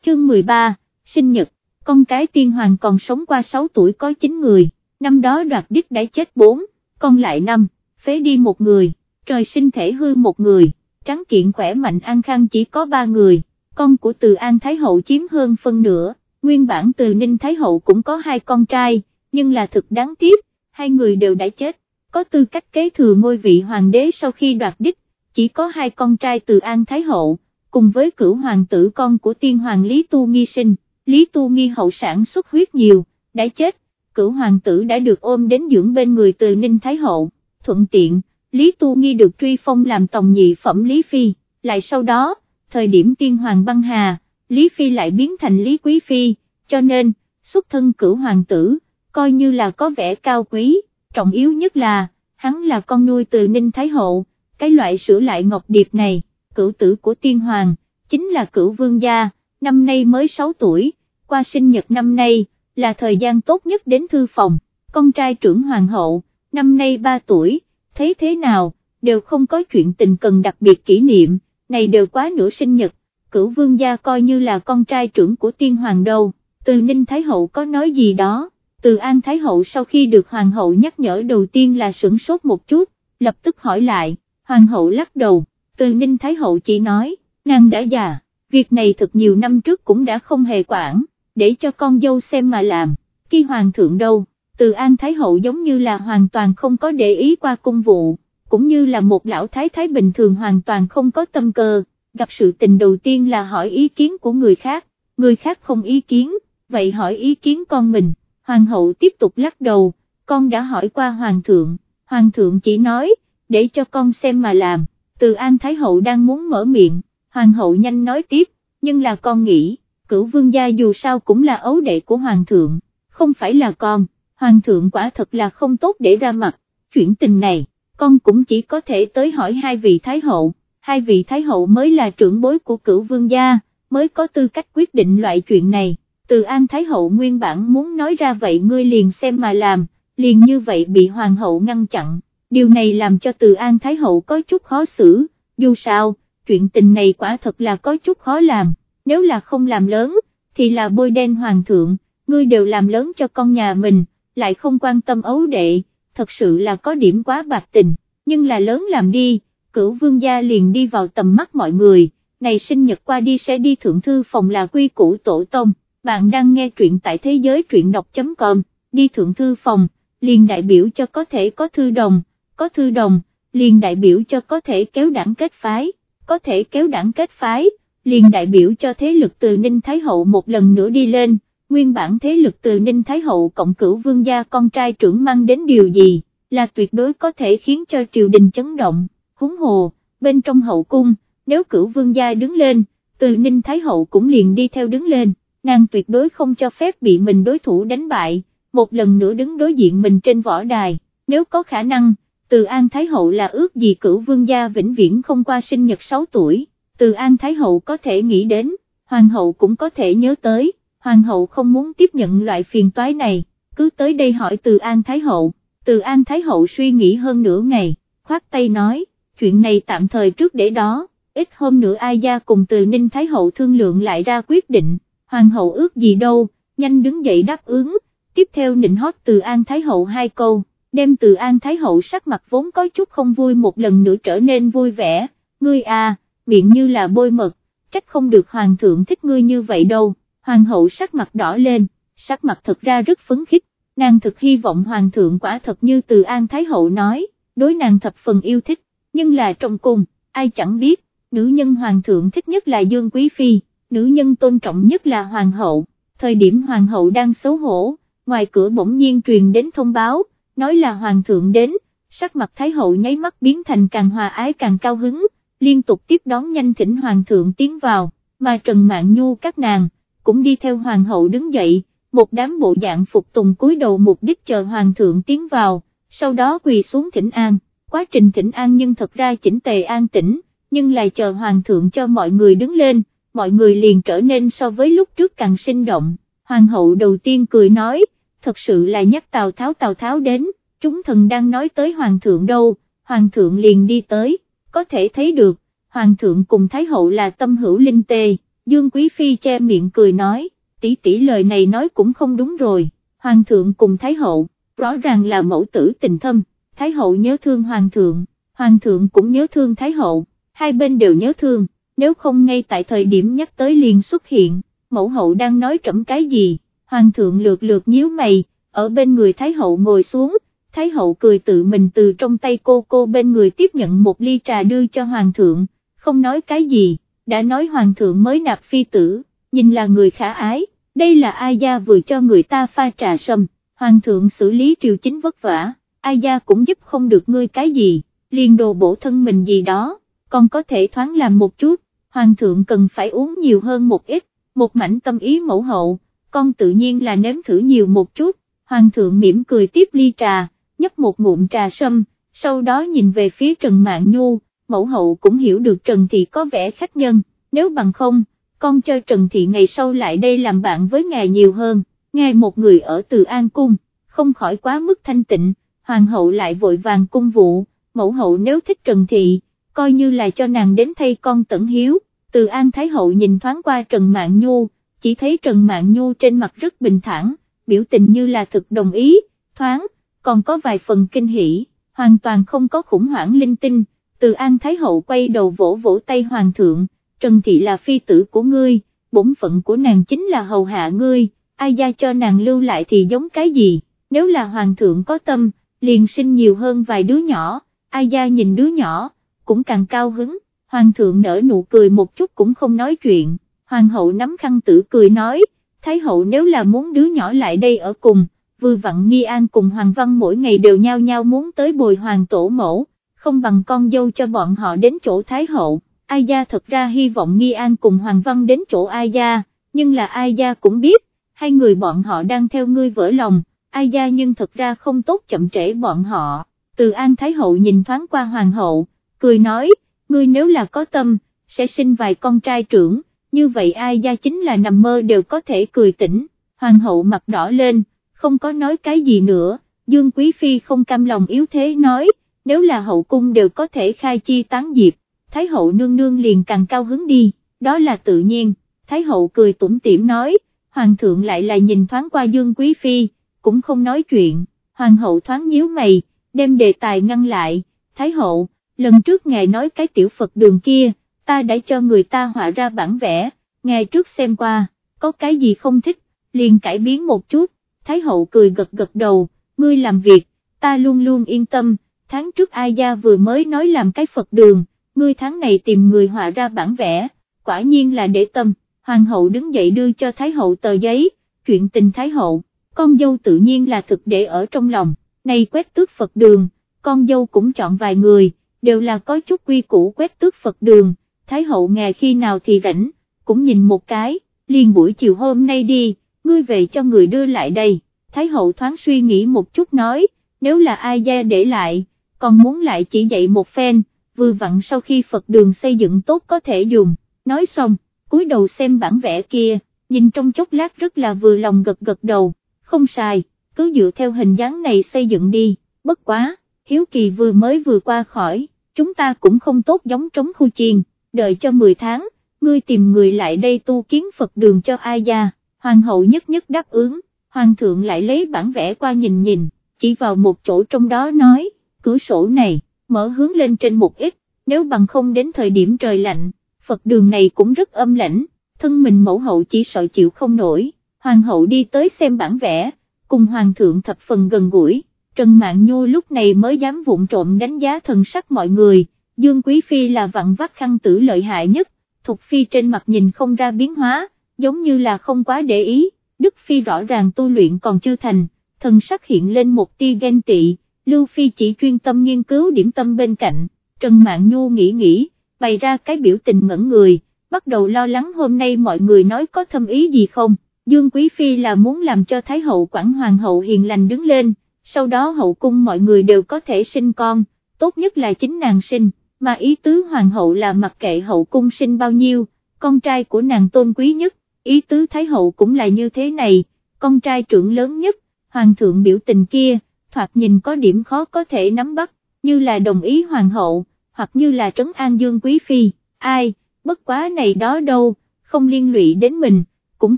chương 13, sinh nhật con cái tiên hoàng còn sống qua 6 tuổi có 9 người, năm đó đoạt đích đã chết 4, con lại năm, phế đi một người, trời sinh thể hư một người, trắng kiện khỏe mạnh an khang chỉ có ba người, con của từ An Thái Hậu chiếm hơn phân nửa, nguyên bản từ Ninh Thái Hậu cũng có hai con trai, nhưng là thực đáng tiếc, hai người đều đã chết, có tư cách kế thừa ngôi vị hoàng đế sau khi đoạt đích, chỉ có hai con trai từ An Thái Hậu, cùng với cửu hoàng tử con của tiên hoàng Lý Tu Nghi Sinh. Lý Tu Nghi hậu sản xuất huyết nhiều, đã chết, cửu hoàng tử đã được ôm đến dưỡng bên người từ Ninh Thái Hậu, thuận tiện, Lý Tu Nghi được truy phong làm tòng nhị phẩm Lý Phi, lại sau đó, thời điểm tiên hoàng băng hà, Lý Phi lại biến thành Lý Quý Phi, cho nên, xuất thân cửu hoàng tử, coi như là có vẻ cao quý, trọng yếu nhất là, hắn là con nuôi từ Ninh Thái Hậu, cái loại sửa lại ngọc điệp này, cửu tử của tiên hoàng, chính là cửu vương gia năm nay mới 6 tuổi, qua sinh nhật năm nay, là thời gian tốt nhất đến thư phòng, con trai trưởng hoàng hậu, năm nay 3 tuổi, thấy thế nào, đều không có chuyện tình cần đặc biệt kỷ niệm, này đều quá nửa sinh nhật, cửu vương gia coi như là con trai trưởng của tiên hoàng đâu, từ Ninh Thái Hậu có nói gì đó, từ An Thái Hậu sau khi được hoàng hậu nhắc nhở đầu tiên là sửng sốt một chút, lập tức hỏi lại, hoàng hậu lắc đầu, từ Ninh Thái Hậu chỉ nói, nàng đã già việc này thật nhiều năm trước cũng đã không hề quản, để cho con dâu xem mà làm, khi hoàng thượng đâu, từ An Thái Hậu giống như là hoàn toàn không có để ý qua cung vụ, cũng như là một lão thái thái bình thường hoàn toàn không có tâm cơ, gặp sự tình đầu tiên là hỏi ý kiến của người khác, người khác không ý kiến, vậy hỏi ý kiến con mình, hoàng hậu tiếp tục lắc đầu, con đã hỏi qua hoàng thượng, hoàng thượng chỉ nói, để cho con xem mà làm, từ An Thái Hậu đang muốn mở miệng, hoàng hậu nhanh nói tiếp, nhưng là con nghĩ, cửu vương gia dù sao cũng là ấu đệ của hoàng thượng, không phải là con, hoàng thượng quả thật là không tốt để ra mặt, chuyện tình này, con cũng chỉ có thể tới hỏi hai vị thái hậu, hai vị thái hậu mới là trưởng bối của cửu vương gia, mới có tư cách quyết định loại chuyện này, từ an thái hậu nguyên bản muốn nói ra vậy ngươi liền xem mà làm, liền như vậy bị hoàng hậu ngăn chặn, điều này làm cho từ an thái hậu có chút khó xử, dù sao, chuyện tình này quả thật là có chút khó làm, nếu là không làm lớn, thì là bôi đen hoàng thượng, ngươi đều làm lớn cho con nhà mình, lại không quan tâm ấu đệ, thật sự là có điểm quá bạc tình, nhưng là lớn làm đi, cửu vương gia liền đi vào tầm mắt mọi người, này sinh nhật qua đi sẽ đi thượng thư phòng là quy củ tổ tông, bạn đang nghe truyện tại thế giới truyện đọc.com, đi thượng thư phòng, liền đại biểu cho có thể có thư đồng, có thư đồng, liền đại biểu cho có thể kéo đảng kết phái, có thể kéo đảng kết phái, liền đại biểu cho thế lực từ Ninh Thái Hậu một lần nữa đi lên, nguyên bản thế lực từ Ninh Thái Hậu cộng cửu vương gia con trai trưởng mang đến điều gì, là tuyệt đối có thể khiến cho triều đình chấn động, húng hồ, bên trong hậu cung, nếu cửu vương gia đứng lên, từ Ninh Thái Hậu cũng liền đi theo đứng lên, nàng tuyệt đối không cho phép bị mình đối thủ đánh bại, một lần nữa đứng đối diện mình trên võ đài, nếu có khả năng, từ An Thái Hậu là ước gì cửu vương gia vĩnh viễn không qua sinh nhật 6 tuổi, từ An Thái Hậu có thể nghĩ đến, Hoàng hậu cũng có thể nhớ tới, Hoàng hậu không muốn tiếp nhận loại phiền toái này, cứ tới đây hỏi từ An Thái Hậu, từ An Thái Hậu suy nghĩ hơn nửa ngày, khoát tay nói, chuyện này tạm thời trước để đó, ít hôm nữa ai gia cùng từ Ninh Thái Hậu thương lượng lại ra quyết định, Hoàng hậu ước gì đâu, nhanh đứng dậy đáp ứng, tiếp theo nịnh hót từ An Thái Hậu hai câu, đem từ An Thái Hậu sắc mặt vốn có chút không vui một lần nữa trở nên vui vẻ, ngươi à, miệng như là bôi mật, trách không được Hoàng thượng thích ngươi như vậy đâu, Hoàng hậu sắc mặt đỏ lên, sắc mặt thật ra rất phấn khích, nàng thực hy vọng Hoàng thượng quả thật như từ An Thái Hậu nói, đối nàng thập phần yêu thích, nhưng là trong cung, ai chẳng biết, nữ nhân Hoàng thượng thích nhất là Dương Quý Phi, nữ nhân tôn trọng nhất là Hoàng hậu, thời điểm Hoàng hậu đang xấu hổ, ngoài cửa bỗng nhiên truyền đến thông báo, nói là Hoàng thượng đến, sắc mặt Thái hậu nháy mắt biến thành càng hòa ái càng cao hứng, liên tục tiếp đón nhanh thỉnh Hoàng thượng tiến vào, mà Trần Mạn Nhu các nàng, cũng đi theo Hoàng hậu đứng dậy, một đám bộ dạng phục tùng cúi đầu mục đích chờ Hoàng thượng tiến vào, sau đó quỳ xuống thỉnh an, quá trình thỉnh an nhưng thật ra chỉnh tề an tĩnh, nhưng lại chờ Hoàng thượng cho mọi người đứng lên, mọi người liền trở nên so với lúc trước càng sinh động, Hoàng hậu đầu tiên cười nói, thật sự là nhắc Tào Tháo Tào Tháo đến, chúng thần đang nói tới Hoàng thượng đâu, Hoàng thượng liền đi tới, có thể thấy được, Hoàng thượng cùng Thái hậu là tâm hữu linh tê, Dương Quý Phi che miệng cười nói, tỷ tỷ lời này nói cũng không đúng rồi, Hoàng thượng cùng Thái hậu, rõ ràng là mẫu tử tình thâm, Thái hậu nhớ thương Hoàng thượng, Hoàng thượng cũng nhớ thương Thái hậu, hai bên đều nhớ thương, nếu không ngay tại thời điểm nhắc tới liền xuất hiện, mẫu hậu đang nói trẫm cái gì, Hoàng thượng lượt lượt nhíu mày, ở bên người Thái hậu ngồi xuống, Thái hậu cười tự mình từ trong tay cô cô bên người tiếp nhận một ly trà đưa cho Hoàng thượng, không nói cái gì, đã nói Hoàng thượng mới nạp phi tử, nhìn là người khả ái, đây là ai gia vừa cho người ta pha trà sâm, Hoàng thượng xử lý triều chính vất vả, ai gia cũng giúp không được ngươi cái gì, liền đồ bổ thân mình gì đó, còn có thể thoáng làm một chút, Hoàng thượng cần phải uống nhiều hơn một ít, một mảnh tâm ý mẫu hậu, con tự nhiên là nếm thử nhiều một chút, Hoàng thượng mỉm cười tiếp ly trà, nhấp một ngụm trà sâm, sau đó nhìn về phía Trần Mạn Nhu, mẫu hậu cũng hiểu được Trần Thị có vẻ khách nhân, nếu bằng không, con cho Trần Thị ngày sau lại đây làm bạn với ngài nhiều hơn, ngài một người ở từ An Cung, không khỏi quá mức thanh tịnh, hoàng hậu lại vội vàng cung vụ, mẫu hậu nếu thích Trần Thị, coi như là cho nàng đến thay con tẩn hiếu, từ An Thái Hậu nhìn thoáng qua Trần Mạn Nhu, chỉ thấy Trần Mạn Nhu trên mặt rất bình thản, biểu tình như là thực đồng ý, thoáng, còn có vài phần kinh hỉ, hoàn toàn không có khủng hoảng linh tinh, từ An Thái Hậu quay đầu vỗ vỗ tay Hoàng thượng, Trần Thị là phi tử của ngươi, bổn phận của nàng chính là hầu hạ ngươi, ai gia cho nàng lưu lại thì giống cái gì, nếu là Hoàng thượng có tâm, liền sinh nhiều hơn vài đứa nhỏ, ai gia nhìn đứa nhỏ, cũng càng cao hứng, Hoàng thượng nở nụ cười một chút cũng không nói chuyện, Hoàng hậu nắm khăn tử cười nói, Thái hậu nếu là muốn đứa nhỏ lại đây ở cùng, vừa vặn Nghi An cùng Hoàng Văn mỗi ngày đều nhao nhau muốn tới bồi Hoàng tổ mẫu, không bằng con dâu cho bọn họ đến chỗ Thái hậu, Ai Gia thật ra hy vọng Nghi An cùng Hoàng Văn đến chỗ Ai Gia, nhưng là Ai Gia cũng biết, hai người bọn họ đang theo ngươi vỡ lòng, Ai Gia nhưng thật ra không tốt chậm trễ bọn họ, từ An Thái hậu nhìn thoáng qua Hoàng hậu, cười nói, ngươi nếu là có tâm, sẽ sinh vài con trai trưởng, như vậy Ai Gia chính là nằm mơ đều có thể cười tỉnh, Hoàng hậu mặt đỏ lên, không có nói cái gì nữa, Dương Quý Phi không cam lòng yếu thế nói, nếu là hậu cung đều có thể khai chi tán diệp, Thái hậu nương nương liền càng cao hứng đi, đó là tự nhiên, Thái hậu cười tủm tỉm nói, Hoàng thượng lại là nhìn thoáng qua Dương Quý Phi, cũng không nói chuyện, Hoàng hậu thoáng nhíu mày, đem đề tài ngăn lại, Thái hậu, lần trước ngài nói cái tiểu Phật đường kia, ta đã cho người ta họa ra bản vẽ, ngài trước xem qua, có cái gì không thích, liền cải biến một chút, Thái hậu cười gật gật đầu, ngươi làm việc, ta luôn luôn yên tâm, tháng trước ai gia vừa mới nói làm cái Phật đường, ngươi tháng này tìm người họa ra bản vẽ, quả nhiên là để tâm, hoàng hậu đứng dậy đưa cho Thái hậu tờ giấy, chuyện tình Thái hậu, con dâu tự nhiên là thực để ở trong lòng, này quét tước Phật đường, con dâu cũng chọn vài người, đều là có chút quy củ quét tước Phật đường, Thái hậu ngày khi nào thì rảnh, cũng nhìn một cái, liền buổi chiều hôm nay đi, ngươi về cho người đưa lại đây, Thái hậu thoáng suy nghĩ một chút nói, nếu là ai gia để lại, còn muốn lại chỉ dạy một phen, vừa vặn sau khi Phật đường xây dựng tốt có thể dùng, nói xong, cúi đầu xem bản vẽ kia, nhìn trong chốc lát rất là vừa lòng gật gật đầu, không sai, cứ dựa theo hình dáng này xây dựng đi, bất quá, Hiếu Kỳ vừa mới vừa qua khỏi, chúng ta cũng không tốt giống trống khu chiên, đợi cho 10 tháng, ngươi tìm người lại đây tu kiến Phật đường cho ai gia, hoàng hậu nhất nhất đáp ứng, hoàng thượng lại lấy bản vẽ qua nhìn nhìn, chỉ vào một chỗ trong đó nói, cửa sổ này, mở hướng lên trên một ít, nếu bằng không đến thời điểm trời lạnh, Phật đường này cũng rất âm lãnh, thân mình mẫu hậu chỉ sợ chịu không nổi, hoàng hậu đi tới xem bản vẽ, cùng hoàng thượng thập phần gần gũi, Trần Mạn Nhu lúc này mới dám vụng trộm đánh giá thần sắc mọi người, Dương Quý Phi là vặn vắt khăn tử lợi hại nhất, Thục Phi trên mặt nhìn không ra biến hóa, giống như là không quá để ý, Đức Phi rõ ràng tu luyện còn chưa thành, thần sắc hiện lên một tia ghen tị, Lưu Phi chỉ chuyên tâm nghiên cứu điểm tâm bên cạnh, Trần Mạn Nhu nghĩ nghĩ, bày ra cái biểu tình ngẩn người, bắt đầu lo lắng hôm nay mọi người nói có thâm ý gì không, Dương Quý Phi là muốn làm cho Thái hậu quản hoàng hậu hiền lành đứng lên, sau đó hậu cung mọi người đều có thể sinh con, tốt nhất là chính nàng sinh, mà ý tứ hoàng hậu là mặc kệ hậu cung sinh bao nhiêu, con trai của nàng tôn quý nhất, ý tứ Thái hậu cũng là như thế này, con trai trưởng lớn nhất, hoàng thượng biểu tình kia, thoạt nhìn có điểm khó có thể nắm bắt, như là đồng ý hoàng hậu, hoặc như là trấn an dương quý phi, ai, bất quá này đó đâu, không liên lụy đến mình, cũng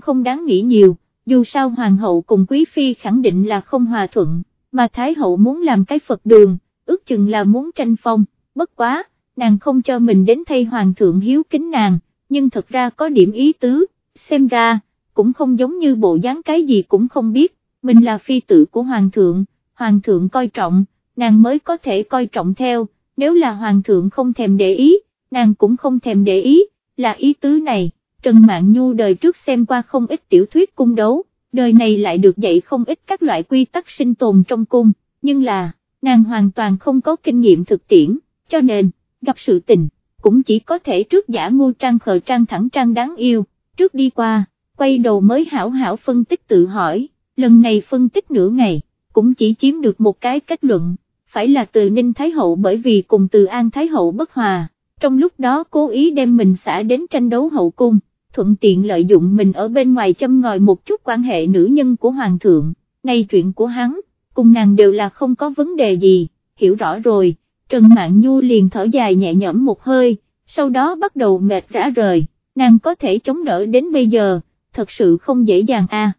không đáng nghĩ nhiều, dù sao hoàng hậu cùng quý phi khẳng định là không hòa thuận, mà thái hậu muốn làm cái Phật đường, ước chừng là muốn tranh phong, bất quá, nàng không cho mình đến thay hoàng thượng hiếu kính nàng, nhưng thật ra có điểm ý tứ, xem ra, cũng không giống như bộ dáng cái gì cũng không biết, mình là phi tử của hoàng thượng, hoàng thượng coi trọng, nàng mới có thể coi trọng theo, nếu là hoàng thượng không thèm để ý, nàng cũng không thèm để ý, là ý tứ này, Trần Mạn Nhu đời trước xem qua không ít tiểu thuyết cung đấu, đời này lại được dạy không ít các loại quy tắc sinh tồn trong cung, nhưng là, nàng hoàn toàn không có kinh nghiệm thực tiễn, cho nên, gặp sự tình, cũng chỉ có thể trước giả ngu trang khờ trang thẳng trang đáng yêu, trước đi qua, quay đầu mới hảo hảo phân tích tự hỏi, lần này phân tích nửa ngày, cũng chỉ chiếm được một cái kết luận, phải là từ Ninh Thái Hậu bởi vì cùng từ An Thái Hậu bất hòa, trong lúc đó cố ý đem mình xả đến tranh đấu hậu cung, thuận tiện lợi dụng mình ở bên ngoài châm ngòi một chút quan hệ nữ nhân của Hoàng thượng, nay chuyện của hắn, cùng nàng đều là không có vấn đề gì, hiểu rõ rồi, Trần mạng Nhu liền thở dài nhẹ nhõm một hơi, sau đó bắt đầu mệt rã rời, nàng có thể chống đỡ đến bây giờ, thật sự không dễ dàng a.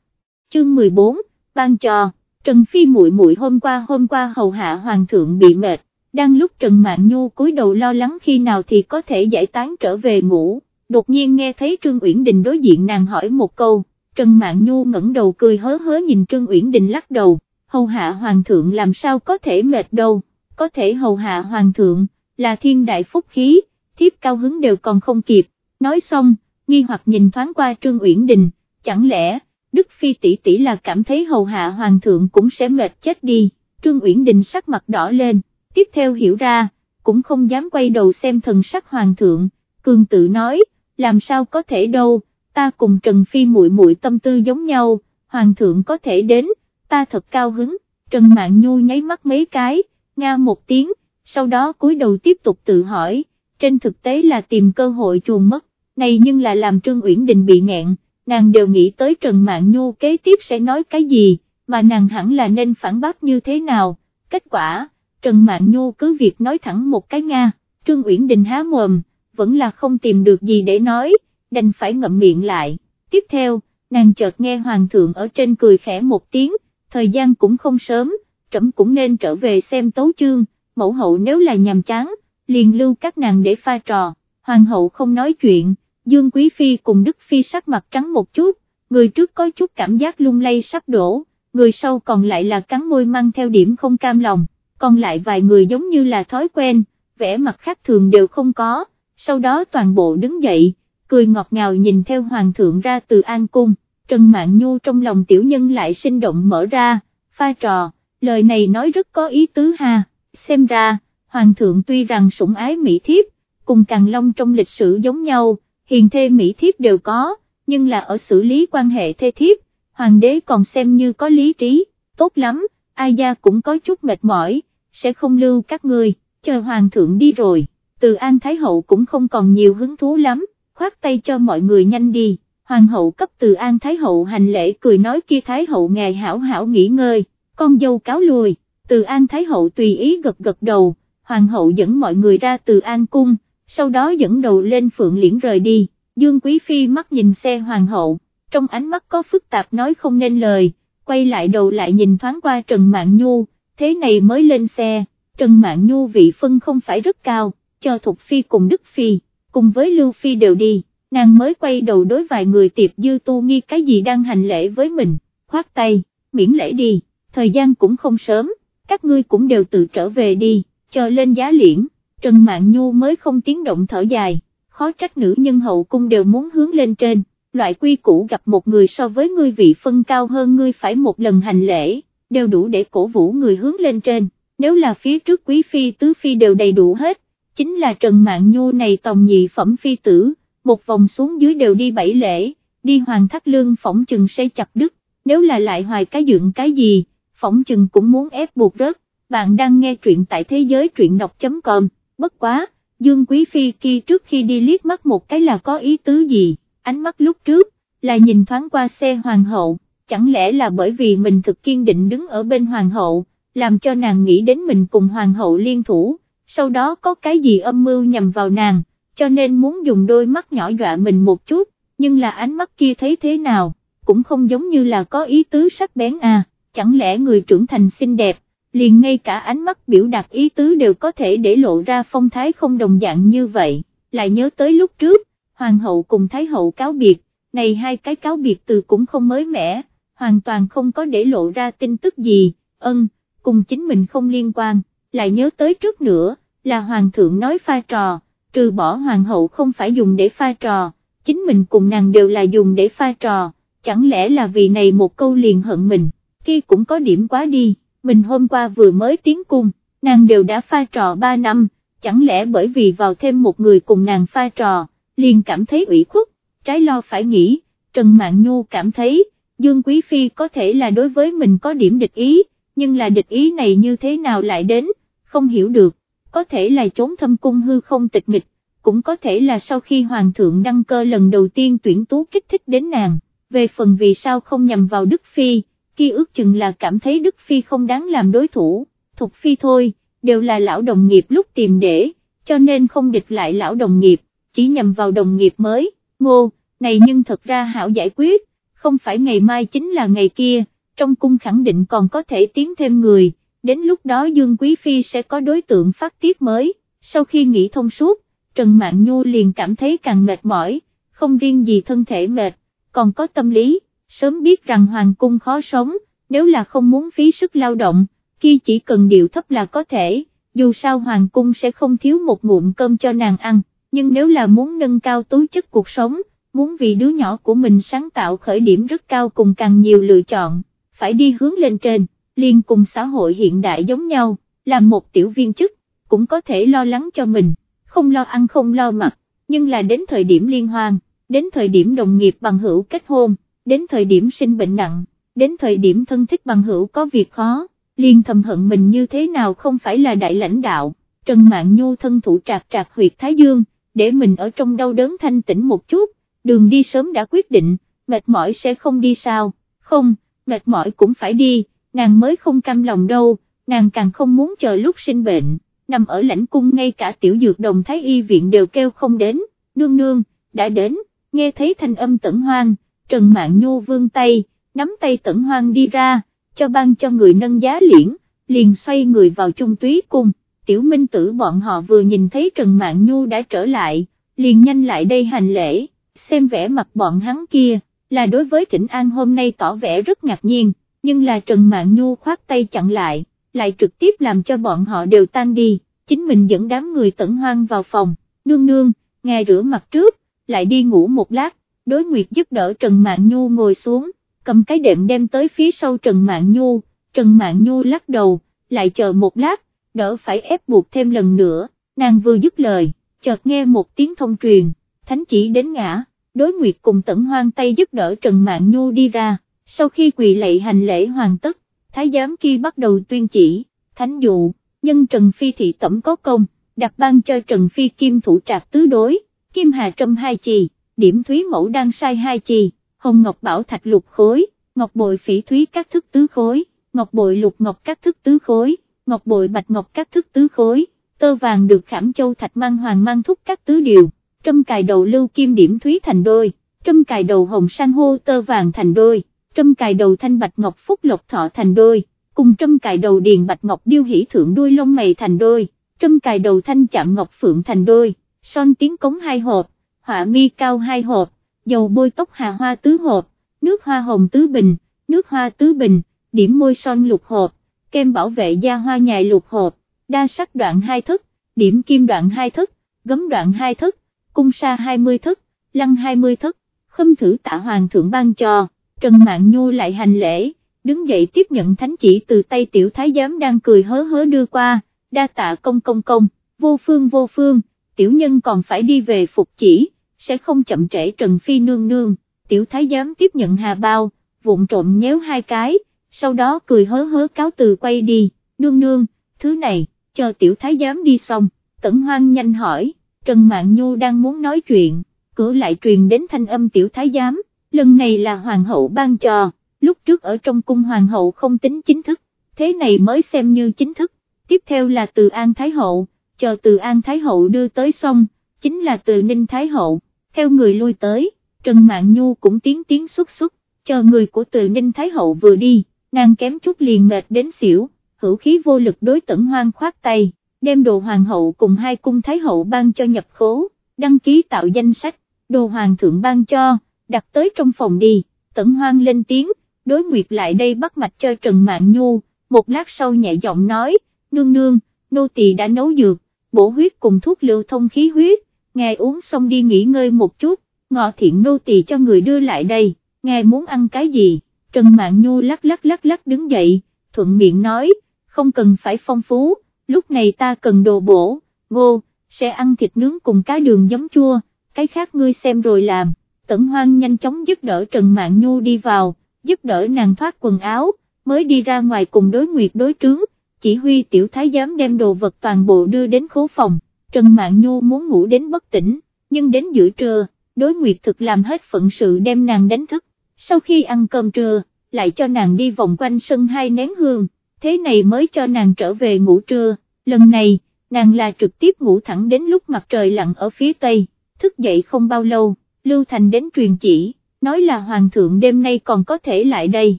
Chương 14, ban cho Trần Phi muội muội hôm qua hôm qua hầu hạ hoàng thượng bị mệt, đang lúc Trần Mạn Nhu cúi đầu lo lắng khi nào thì có thể giải tán trở về ngủ, đột nhiên nghe thấy Trương Uyển Đình đối diện nàng hỏi một câu, Trần Mạn Nhu ngẩng đầu cười hớ hớ nhìn Trương Uyển Đình lắc đầu, hầu hạ hoàng thượng làm sao có thể mệt đâu, có thể hầu hạ hoàng thượng, là thiên đại phúc khí, thiếp cao hứng đều còn không kịp, nói xong, nghi hoặc nhìn thoáng qua Trương Uyển Đình, chẳng lẽ Đức Phi tỷ tỷ là cảm thấy hầu hạ hoàng thượng cũng sẽ mệt chết đi, Trương Uyển Đình sắc mặt đỏ lên, tiếp theo hiểu ra, cũng không dám quay đầu xem thần sắc hoàng thượng, cường tự nói, làm sao có thể đâu, ta cùng Trần Phi muội muội tâm tư giống nhau, hoàng thượng có thể đến, ta thật cao hứng, Trần Mạn Nhu nháy mắt mấy cái, nga một tiếng, sau đó cúi đầu tiếp tục tự hỏi, trên thực tế là tìm cơ hội chuồn mất, này nhưng là làm Trương Uyển Đình bị nghẹn nàng đều nghĩ tới Trần Mạn Nhu kế tiếp sẽ nói cái gì, mà nàng hẳn là nên phản bác như thế nào, kết quả, Trần Mạn Nhu cứ việc nói thẳng một cái Nga, Trương Uyển Đình há mồm, vẫn là không tìm được gì để nói, đành phải ngậm miệng lại, tiếp theo, nàng chợt nghe Hoàng thượng ở trên cười khẽ một tiếng, thời gian cũng không sớm, trẫm cũng nên trở về xem tấu chương, mẫu hậu nếu là nhàm chán, liền lưu các nàng để pha trò, hoàng hậu không nói chuyện, Dương Quý Phi cùng Đức Phi sắc mặt trắng một chút, người trước có chút cảm giác lung lay sắp đổ, người sau còn lại là cắn môi mang theo điểm không cam lòng, còn lại vài người giống như là thói quen, vẻ mặt khác thường đều không có, sau đó toàn bộ đứng dậy, cười ngọt ngào nhìn theo hoàng thượng ra từ an cung, Trần Mạn Nhu trong lòng tiểu nhân lại sinh động mở ra, pha trò, lời này nói rất có ý tứ ha, xem ra, hoàng thượng tuy rằng sủng ái mỹ thiếp, cùng càng long trong lịch sử giống nhau, hiền thê mỹ thiếp đều có, nhưng là ở xử lý quan hệ thê thiếp, hoàng đế còn xem như có lý trí, tốt lắm, ai gia cũng có chút mệt mỏi, sẽ không lưu các ngươi, chờ hoàng thượng đi rồi, từ An Thái Hậu cũng không còn nhiều hứng thú lắm, khoát tay cho mọi người nhanh đi, hoàng hậu cấp từ An Thái Hậu hành lễ cười nói kia Thái Hậu ngài hảo hảo nghỉ ngơi, con dâu cáo lùi, từ An Thái Hậu tùy ý gật gật đầu, hoàng hậu dẫn mọi người ra từ An Cung, sau đó dẫn đầu lên phượng liễn rời đi, Dương Quý Phi mắt nhìn xe hoàng hậu, trong ánh mắt có phức tạp nói không nên lời, quay lại đầu lại nhìn thoáng qua Trần Mạn Nhu, thế này mới lên xe, Trần Mạn Nhu vị phân không phải rất cao, cho Thục Phi cùng Đức Phi, cùng với Lưu Phi đều đi, nàng mới quay đầu đối vài người tiệp dư tu nghi cái gì đang hành lễ với mình, khoát tay, miễn lễ đi, thời gian cũng không sớm, các ngươi cũng đều tự trở về đi, chờ lên giá liễn, Trần Mạn Nhu mới không tiếng động thở dài, khó trách nữ nhân hậu cung đều muốn hướng lên trên, loại quy củ gặp một người so với ngươi vị phân cao hơn ngươi phải một lần hành lễ, đều đủ để cổ vũ người hướng lên trên, nếu là phía trước quý phi tứ phi đều đầy đủ hết, chính là Trần Mạn Nhu này tòng nhị phẩm phi tử, một vòng xuống dưới đều đi bảy lễ, đi hoàng thắt lương phỏng chừng xây chặt đứt, nếu là lại hoài cái dựng cái gì, phỏng chừng cũng muốn ép buộc rớt, bạn đang nghe truyện tại thế giới truyện đọc.com, bất quá, Dương Quý Phi kia trước khi đi liếc mắt một cái là có ý tứ gì, ánh mắt lúc trước, là nhìn thoáng qua xe hoàng hậu, chẳng lẽ là bởi vì mình thực kiên định đứng ở bên hoàng hậu, làm cho nàng nghĩ đến mình cùng hoàng hậu liên thủ, sau đó có cái gì âm mưu nhằm vào nàng, cho nên muốn dùng đôi mắt nhỏ dọa mình một chút, nhưng là ánh mắt kia thấy thế nào, cũng không giống như là có ý tứ sắc bén à, chẳng lẽ người trưởng thành xinh đẹp, liền ngay cả ánh mắt biểu đạt ý tứ đều có thể để lộ ra phong thái không đồng dạng như vậy, lại nhớ tới lúc trước, hoàng hậu cùng thái hậu cáo biệt, này hai cái cáo biệt từ cũng không mới mẻ, hoàn toàn không có để lộ ra tin tức gì, ân, cùng chính mình không liên quan, lại nhớ tới trước nữa, là hoàng thượng nói pha trò, trừ bỏ hoàng hậu không phải dùng để pha trò, chính mình cùng nàng đều là dùng để pha trò, chẳng lẽ là vì này một câu liền hận mình, kia cũng có điểm quá đi, mình hôm qua vừa mới tiến cung, nàng đều đã pha trò 3 năm, chẳng lẽ bởi vì vào thêm một người cùng nàng pha trò, liền cảm thấy ủy khuất, trái lo phải nghĩ, Trần Mạn Nhu cảm thấy, Dương Quý Phi có thể là đối với mình có điểm địch ý, nhưng là địch ý này như thế nào lại đến, không hiểu được, có thể là trốn thâm cung hư không tịch mịch, cũng có thể là sau khi Hoàng thượng đăng cơ lần đầu tiên tuyển tú kích thích đến nàng, về phần vì sao không nhằm vào Đức Phi, kia ước chừng là cảm thấy Đức Phi không đáng làm đối thủ, Thục Phi thôi, đều là lão đồng nghiệp lúc tìm để, cho nên không địch lại lão đồng nghiệp, chỉ nhằm vào đồng nghiệp mới, ngô, này nhưng thật ra hảo giải quyết, không phải ngày mai chính là ngày kia, trong cung khẳng định còn có thể tiến thêm người, đến lúc đó Dương Quý Phi sẽ có đối tượng phát tiết mới, sau khi nghĩ thông suốt, Trần Mạn Nhu liền cảm thấy càng mệt mỏi, không riêng gì thân thể mệt, còn có tâm lý, sớm biết rằng Hoàng cung khó sống, nếu là không muốn phí sức lao động, kia chỉ cần điệu thấp là có thể, dù sao Hoàng cung sẽ không thiếu một ngụm cơm cho nàng ăn, nhưng nếu là muốn nâng cao tố chất cuộc sống, muốn vì đứa nhỏ của mình sáng tạo khởi điểm rất cao cùng càng nhiều lựa chọn, phải đi hướng lên trên, liên cùng xã hội hiện đại giống nhau, làm một tiểu viên chức, cũng có thể lo lắng cho mình, không lo ăn không lo mặc, nhưng là đến thời điểm liên hoan, đến thời điểm đồng nghiệp bằng hữu kết hôn, đến thời điểm sinh bệnh nặng, đến thời điểm thân thích bằng hữu có việc khó, liên thầm hận mình như thế nào không phải là đại lãnh đạo, Trần Mạn Nhu thân thủ trạc trạc huyệt Thái Dương, để mình ở trong đau đớn thanh tĩnh một chút, đường đi sớm đã quyết định, mệt mỏi sẽ không đi sao, không, mệt mỏi cũng phải đi, nàng mới không cam lòng đâu, nàng càng không muốn chờ lúc sinh bệnh, nằm ở lãnh cung ngay cả tiểu dược đồng thái y viện đều kêu không đến, nương nương, đã đến, nghe thấy thanh âm tẩn hoang, Trần Mạn Nhu vương tay, nắm tay tẩn hoang đi ra, cho ban cho người nâng giá liễn, liền xoay người vào trung túy cung, tiểu minh tử bọn họ vừa nhìn thấy Trần Mạn Nhu đã trở lại, liền nhanh lại đây hành lễ, xem vẻ mặt bọn hắn kia, là đối với Thỉnh An hôm nay tỏ vẻ rất ngạc nhiên, nhưng là Trần Mạn Nhu khoát tay chặn lại, lại trực tiếp làm cho bọn họ đều tan đi, chính mình dẫn đám người tẩn hoang vào phòng, nương nương, ngài rửa mặt trước, lại đi ngủ một lát, đối nguyệt giúp đỡ Trần Mạn Nhu ngồi xuống, cầm cái đệm đem tới phía sau Trần Mạn Nhu, Trần Mạn Nhu lắc đầu, lại chờ một lát, đỡ phải ép buộc thêm lần nữa, nàng vừa dứt lời, chợt nghe một tiếng thông truyền, thánh chỉ đến ngã, đối nguyệt cùng tẩn hoang tay giúp đỡ Trần Mạn Nhu đi ra, sau khi quỳ lạy hành lễ hoàn tất, thái giám kia bắt đầu tuyên chỉ, thánh dụ, nhân Trần Phi thị tẩm có công, đặt ban cho Trần Phi kim thủ trạc tứ đối, kim hà trâm hai chì, điểm thúy mẫu đang sai hai chì, hồng ngọc bảo thạch lục khối, ngọc bội phỉ thúy các thức tứ khối, ngọc bội lục ngọc các thức tứ khối, ngọc bội bạch ngọc các thức tứ khối, tơ vàng được khảm châu thạch mang hoàng mang thúc các tứ điều, trâm cài đầu lưu kim điểm thúy thành đôi, trâm cài đầu hồng san hô tơ vàng thành đôi, trâm cài đầu thanh bạch ngọc phúc lộc thọ thành đôi, cùng trâm cài đầu điền bạch ngọc điêu hỷ thượng đuôi lông mày thành đôi, trâm cài đầu thanh chạm ngọc phượng thành đôi, son tiếng cống hai hộp, họa mi cao hai hộp, dầu bôi tóc hà hoa tứ hộp, nước hoa hồng tứ bình, nước hoa tứ bình, điểm môi son lục hộp, kem bảo vệ da hoa nhài lục hộp, đa sắc đoạn hai thức, điểm kim đoạn hai thức, gấm đoạn hai thức, cung sa 20 thức, lăng 20 thức, khâm thử tạ hoàng thượng ban cho, Trần mạng Nhu lại hành lễ, đứng dậy tiếp nhận thánh chỉ từ tay tiểu thái giám đang cười hớ hớ đưa qua, đa tạ công công công, vô phương vô phương, tiểu nhân còn phải đi về phục chỉ, sẽ không chậm trễ Trần Phi nương nương, tiểu thái giám tiếp nhận hà bao, vụn trộm nhéo hai cái, sau đó cười hớ hớ cáo từ quay đi, nương nương, thứ này, chờ tiểu thái giám đi xong, tẩn hoang nhanh hỏi, Trần mạng Nhu đang muốn nói chuyện, cửa lại truyền đến thanh âm tiểu thái giám, lần này là hoàng hậu ban trò lúc trước ở trong cung hoàng hậu không tính chính thức, thế này mới xem như chính thức, tiếp theo là từ An Thái Hậu, chờ từ An Thái Hậu đưa tới xong, chính là từ Ninh Thái Hậu, theo người lui tới, Trần Mạn Nhu cũng tiến tiến xuất xuất, chờ người của từ Ninh Thái Hậu vừa đi, nàng kém chút liền mệt đến xỉu, hữu khí vô lực đối tẩn hoang khoát tay, đem đồ hoàng hậu cùng hai cung Thái Hậu ban cho nhập khố, đăng ký tạo danh sách, đồ hoàng thượng ban cho, đặt tới trong phòng đi, tẩn hoang lên tiếng, đối nguyệt lại đây bắt mạch cho Trần Mạn Nhu, một lát sau nhẹ giọng nói, nương nương, nô tỳ đã nấu dược, bổ huyết cùng thuốc lưu thông khí huyết, ngài uống xong đi nghỉ ngơi một chút, ngọ thiện nô tỳ cho người đưa lại đây, ngài muốn ăn cái gì, Trần Mạn Nhu lắc lắc lắc lắc đứng dậy, thuận miệng nói, không cần phải phong phú, lúc này ta cần đồ bổ, ngô, sẽ ăn thịt nướng cùng cá đường giấm chua, cái khác ngươi xem rồi làm, tẩn hoang nhanh chóng giúp đỡ Trần Mạn Nhu đi vào, giúp đỡ nàng thoát quần áo, mới đi ra ngoài cùng đối nguyệt đối trướng, chỉ huy tiểu thái giám đem đồ vật toàn bộ đưa đến khố phòng, Trần Mạn Nhu muốn ngủ đến bất tỉnh, nhưng đến giữa trưa, đối nguyệt thực làm hết phận sự đem nàng đánh thức, sau khi ăn cơm trưa, lại cho nàng đi vòng quanh sân hai nén hương, thế này mới cho nàng trở về ngủ trưa, lần này, nàng là trực tiếp ngủ thẳng đến lúc mặt trời lặn ở phía tây, thức dậy không bao lâu, Lưu Thành đến truyền chỉ, nói là Hoàng thượng đêm nay còn có thể lại đây,